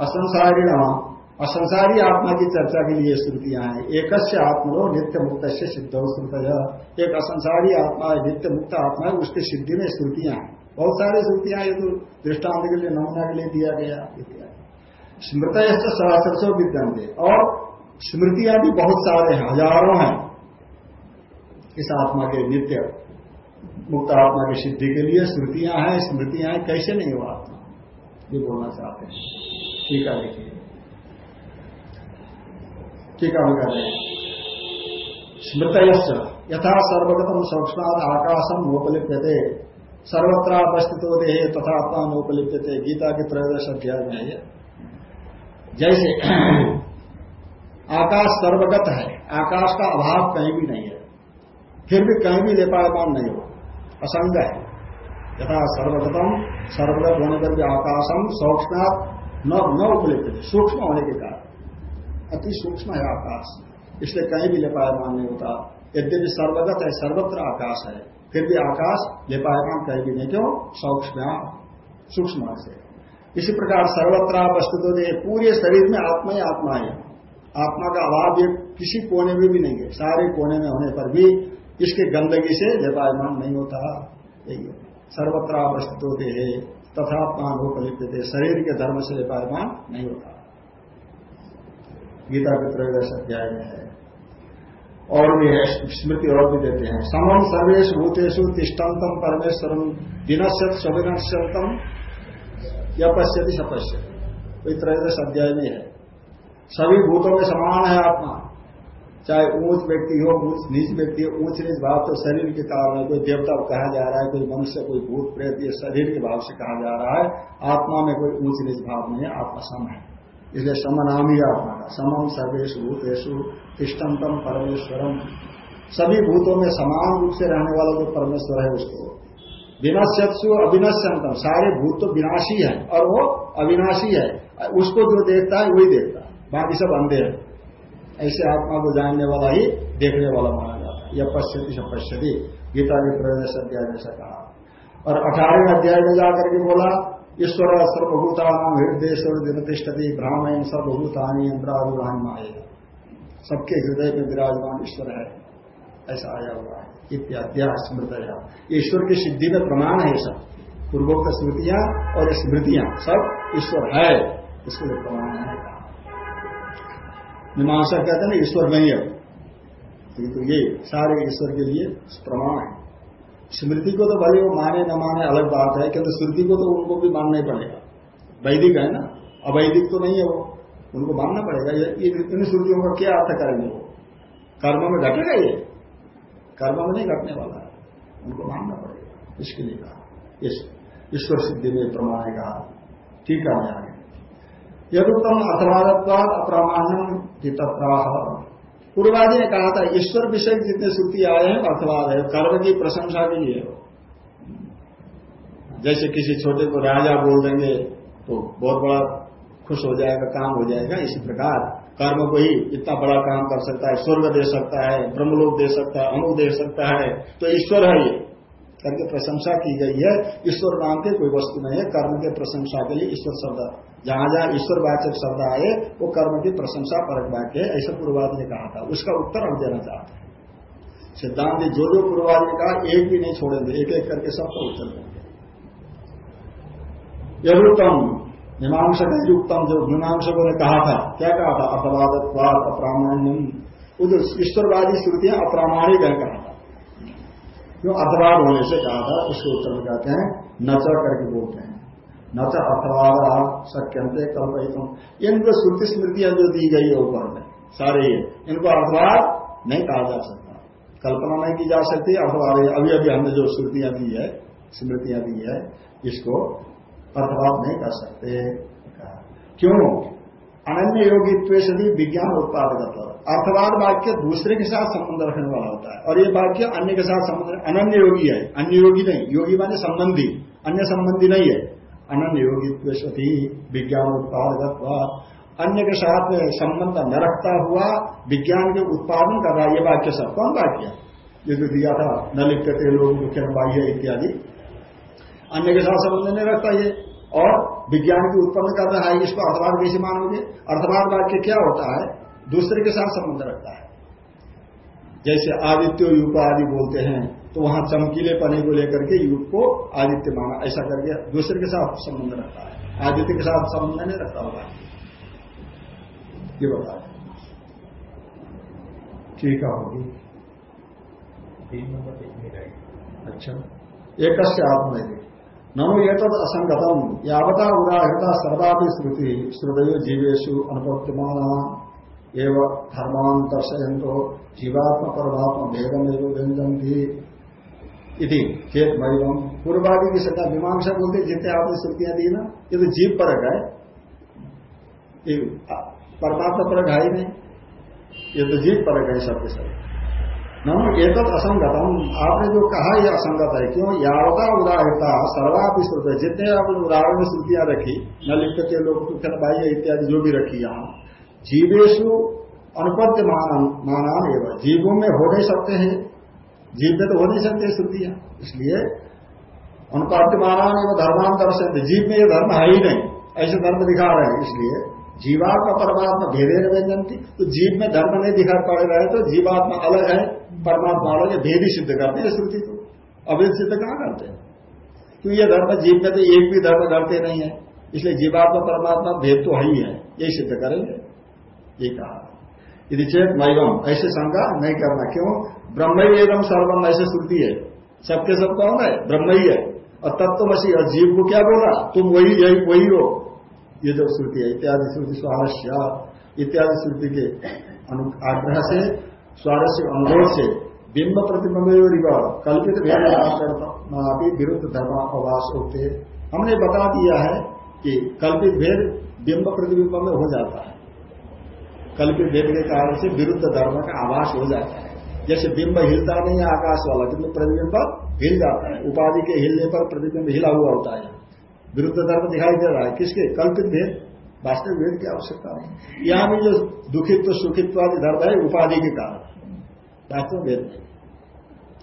असंसारी नाम। असंसारी आत्मा की चर्चा के लिए श्रुतियाँ हैं। एक आत्मा नित्य मुक्त से सिद्ध श्रुत एक असंसारी आत्मा है नित्य मुक्त आत्मा है, उसकी सिद्धि में श्रुतियाँ हैं। बहुत सारी श्रुतियाँ ये तो दृष्टांत के लिए, नमूना के लिए दिया गया, इत्यादि। स्मृत सहस्र विद्यांत और स्मृतियाँ भी बहुत सारे हैं, हज़ारों हैं। इस आत्मा के नित्य मुक्त आत्मा की सिद्धि के लिए श्रुतियाँ हैं, स्मृतियाँ हैं, कैसे नहीं हो आत्मा? ये बोलना चाहते हैं। ठीक है देखिए। टीका में कर रहे हैं स्मृत यथा सर्वगतम सूक्ष्म आकाशम नोपलिप्यते, सर्वत्र अवस्थित देह तथा आत्मा नोपलिप्यते, गीता के त्रयोदश अध्याय में है जैसे, आकाश सर्वगत है, आकाश का अभाव कहीं भी नहीं है। फिर भी कहीं भी लेपायमान नहीं हो। असंग है। यथा सर्वगतम सर्वगत होने पर भी आकाशम सूक्ष्म न न उपलिप्त सूक्ष्म होने के कारण। अति सूक्ष्म है आकाश। इसलिए कहीं भी लेपायमान नहीं होता। यद्यपि सर्वगत है, सर्वत्र आकाश है, फिर भी आकाश लेपायमान कहीं भी नहीं। क्यों? सूक्ष्म सूक्ष्म से। इसी प्रकार सर्वत्र वस्तु तो पूरे शरीर में आत्मा ही आत्मा है। आत्मा का अभाव किसी कोने में भी नहीं है। सारे कोने में होने पर भी इसके गंदगी से लेपायमान नहीं होता। यही सर्वत्र वस्तु है तथा लोकलिप्त शरीर के धर्म से लेपायमान नहीं होता। गीता के त्रयोदश अध्याय में है। और भी है, स्मृति और भी देते हैं। समम सर्वेश भूतेषु तिष्टंतम परमेश्वरम दिनश्यत सविनश्यतम या पश्यति सपश्य त्रयोदश अध्याय में है। सभी भूतों में समान है आत्मा। चाहे ऊंच व्यक्ति हो, ऊंच नीच व्यक्ति हो, ऊंच नीच भाव तो शरीर के कारण है कोई देवता को कहा जा रहा है, कोई मनुष्य, कोई भूत, प्रेत, ये शरीर के भाव से कहा जा रहा है। आत्मा में कोई ऊंच नीच भाव नहीं है, आत्मा सम है। इसलिए समनाम ही आत्मा का समम सर्वेश भूतेशु तिष्टंतम परमेश्वरम सभी भूतों में समान रूप से रहने वाला जो परमेश्वर है उसको। विनश्यु अविनश्यंतम सारे भूत तो विनाशी है और वो अविनाशी है। उसको जो देखता है, वही देखता है। बाकी सब अंधे है। ऐसे आत्मा को जानने वाला ही देखने वाला माना जाता है। यह पश्यति से पश्यति गीता के प्रवेश अध्याय में कहा। और अठारहवें अध्याय में जाकर के बोला, ईश्वर सर्वभूतान हृदय दिनतिष्ठति ब्राह्मण सर्वभूतानी अंतरादुरान माए सबके हृदय में विराजमान ईश्वर है। ऐसा आया हुआ है। इत्याद्या स्मृत ईश्वर की सिद्धि में प्रमाण है सब। पूर्वोक्त स्मृतियाँ और स्मृतियाँ, सब ईश्वर है। इसके लिए प्रमाण है। मीमांसा कहते हैं ना ईश्वर नहीं है तो ये सारे ईश्वर के लिए प्रमाण है। स्मृति को तो भले वो माने, न माने, अलग बात है। किंतु स्मृति को तो उनको भी मानना ही पड़ेगा। वैदिक है ना? अवैदिक तो नहीं है वो। उनको मानना पड़ेगा। ये, इन श्रुतियों का क्या अर्थ करेंगे वो? कर्म में घटेगा ये? कर्म में नहीं घटने वाला है। उनको मानना पड़ेगा। इसके लिए कहा। ईश्वर सिद्धि में प्रमाण कहा। ठीक है यदुत्तम अथवादत्वाद अप्रामाण्यम हितप्राह। पूर्वादि ने कहा था, ईश्वर विषय जितने श्रुति आए हैं अर्थवाद है। कर्म की प्रशंसा के लिए जैसे किसी छोटे को राजा बोल देंगे तो बहुत बड़ा खुश हो जाएगा, काम हो जाएगा। इसी प्रकार कर्म को ही इतना बड़ा काम कर सकता है, स्वर्ग दे सकता है, ब्रह्मलोक दे सकता है अनु दे सकता है। तो ईश्वर है ये। करके प्रशंसा की गई है। ईश्वर नाम के कोई वस्तु नहीं है। कर्म के प्रशंसा के लिए ईश्वर शब्द जहाँ जहाँ ईश्वर वाचक शब्द आए, वो कर्म की प्रशंसा परक वाक्य है, ऐसा पूर्वाद ने कहा था। उसका उत्तर हम देना चाहते हैं। सिद्धांत जो जो पूर्वाद ने कहा, एक भी नहीं छोड़ेंगे एक एक करके सबका उत्तर देंगे यदुत्तम मीमांसक युक्तम, जो मीमांसकों ने कहा था, क्या कहा था? अपवादत्वाद अप्रामाण्यम। जो ईश्वरवादी श्रुतियाँ अप्रामाणिक है कहा था। क्यों अपवाद होने से कहा था, उसके उत्तर में कहते हैं नचर करके बोलते हैं। न तो अथवा सक्यंते कल्पित इनको श्रुति स्मृतियाँ जो दी गई है ऊपर में, सारे इनको अर्थवाद नहीं कहा जा सकता। कल्पना नहीं की जा सकती अर्थवाद अभी अभी हमने जो श्रुतियाँ दी है, स्मृतियाँ दी है, इसको अर्थवाद नहीं कर सकते क्यों? अनन्य योगित्व से भी विज्ञान उत्पादक अर्थवाद वाक्य दूसरे के साथ संबंध रखने वाला होता है, और ये वाक्य अन्य के साथ संबंध अन्य योगी है, अन्य योगी नहीं, योगी माने संबंधी, अन्य संबंधी नहीं है। अनन्य योगी सती विज्ञान उत्पादक अन्य के साथ संबंध न रखता हुआ विज्ञान के उत्पादन कर रहा है ये वाक्य सब कौन वाक्य। ये जो दिया था न लिखते लोग मुख्य बाह्य इत्यादि। अन्य के साथ संबंध नहीं रखता ये? और विज्ञान की उत्पन्न कर रहा है? इसको अर्थवाद कैसे मानोगे? अर्थवाद वाक्य क्या होता है? दूसरे के साथ संबंध रखता है। जैसे आदित्य युग आदि बोलते हैं तो वहाँ चमकीले पने को लेकर के युग को आदित्य माना ऐसा करके दूसरे के साथ संबंध रखता है। आदित्य के साथ संबंध नहीं रखता होगा। ये बता ठीक है होगी। तीन नंबर अच्छा। एक आत्मा ननु ये तद असंगतम। यावता उदाहरता सर्वापि श्रुति। श्रुदय जीवेशु अनुपत्यमान। एवं धर्मान दर्शयंतो जीवात्मा परमात्मा भेदम एवं व्यंजन भी इति चेत महिम पूर्वादि की सत्ता मीमांसा बोलते जितने आपने श्रुतियाँ दी ना, ये तो जीव परक है। परमात्मा परक है ही नहीं। ये तो जीव परक है सबके सब। नम एक असंगतम। आपने जो कहा यह असंगत है, क्यों? यावता उदाहरता सर्वापि श्रुत है। जितने आपने उदाहरण में श्रुतियाँ रखी न लिखते लोग बाह्य इत्यादि जो भी रखी यहाँ जीवेशु अनुपत्य मानान एवं। जीवों में हो नहीं सकते हैं। जीव में तो हो नहीं सकते श्रुतियाँ इसलिए अनुपात्य मानान एवं धर्मान दर्शन जीव में ये धर्म है ही नहीं। ऐसे धर्म दिखा रहे हैं। इसलिए जीवात्मा परमात्मा भेदे व्यंजन थी तो जीव में धर्म नहीं दिखा पड़ रहे तो जीवात्मा अलग है। परमात्मा अलग है। भेद ही सिद्ध करते हैं श्रुति को। अभेद सिद्ध कहाँ करते हैं? क्यों ये धर्म जीव में तो एक भी धर्म करते नहीं है। इसलिए जीवात्मा परमात्मा भेद तो है ही है। यही सिद्ध करेंगे। ये कहा। यदि चेत मैवम ऐसे शंका नहीं करना। क्यों? ब्रह्म ही एवं सर्वम, ऐसे श्रुति है। सबके सब कौन है? ब्रह्म ही है। और तत्वमसी और जीव को क्या बोला? तुम वही यही वही हो। ये जो श्रुति है, इत्यादि श्रुति स्वारस्य। इत्यादि श्रुति के आग्रह से, स्वारस्य अनुरोध से, बिंब प्रतिबिंब कल्पित भेद विरुद्ध धर्म अवास होते। हमने बता दिया है कि कल्पित भेद बिंब प्रतिबिंब में हो जाता है। कल्पित भेद के कारण से विरुद्ध धर्म का आवास हो जाता है। जैसे बिंब हिलता नहीं है आकाश वाला किंतु प्रतिबिंब हिल जाता है। उपाधि के हिलने पर प्रतिबिंब हिला हुआ होता है। विरुद्ध धर्म दिखाई दे रहा है। किसके? कल्पित भेद। वास्तविक भेद की आवश्यकता नहीं। यहाँ भी जो दुखित्व सुखित्व आदि धर्म है, उपाधि के कारण। वास्तव भेद नहीं।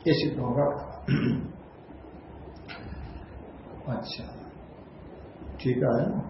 ये सिद्ध होगा। अच्छा। ठीक है।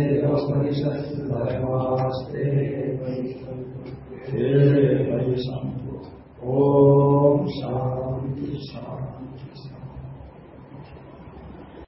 हे वै ओ शांति शांति शान्ति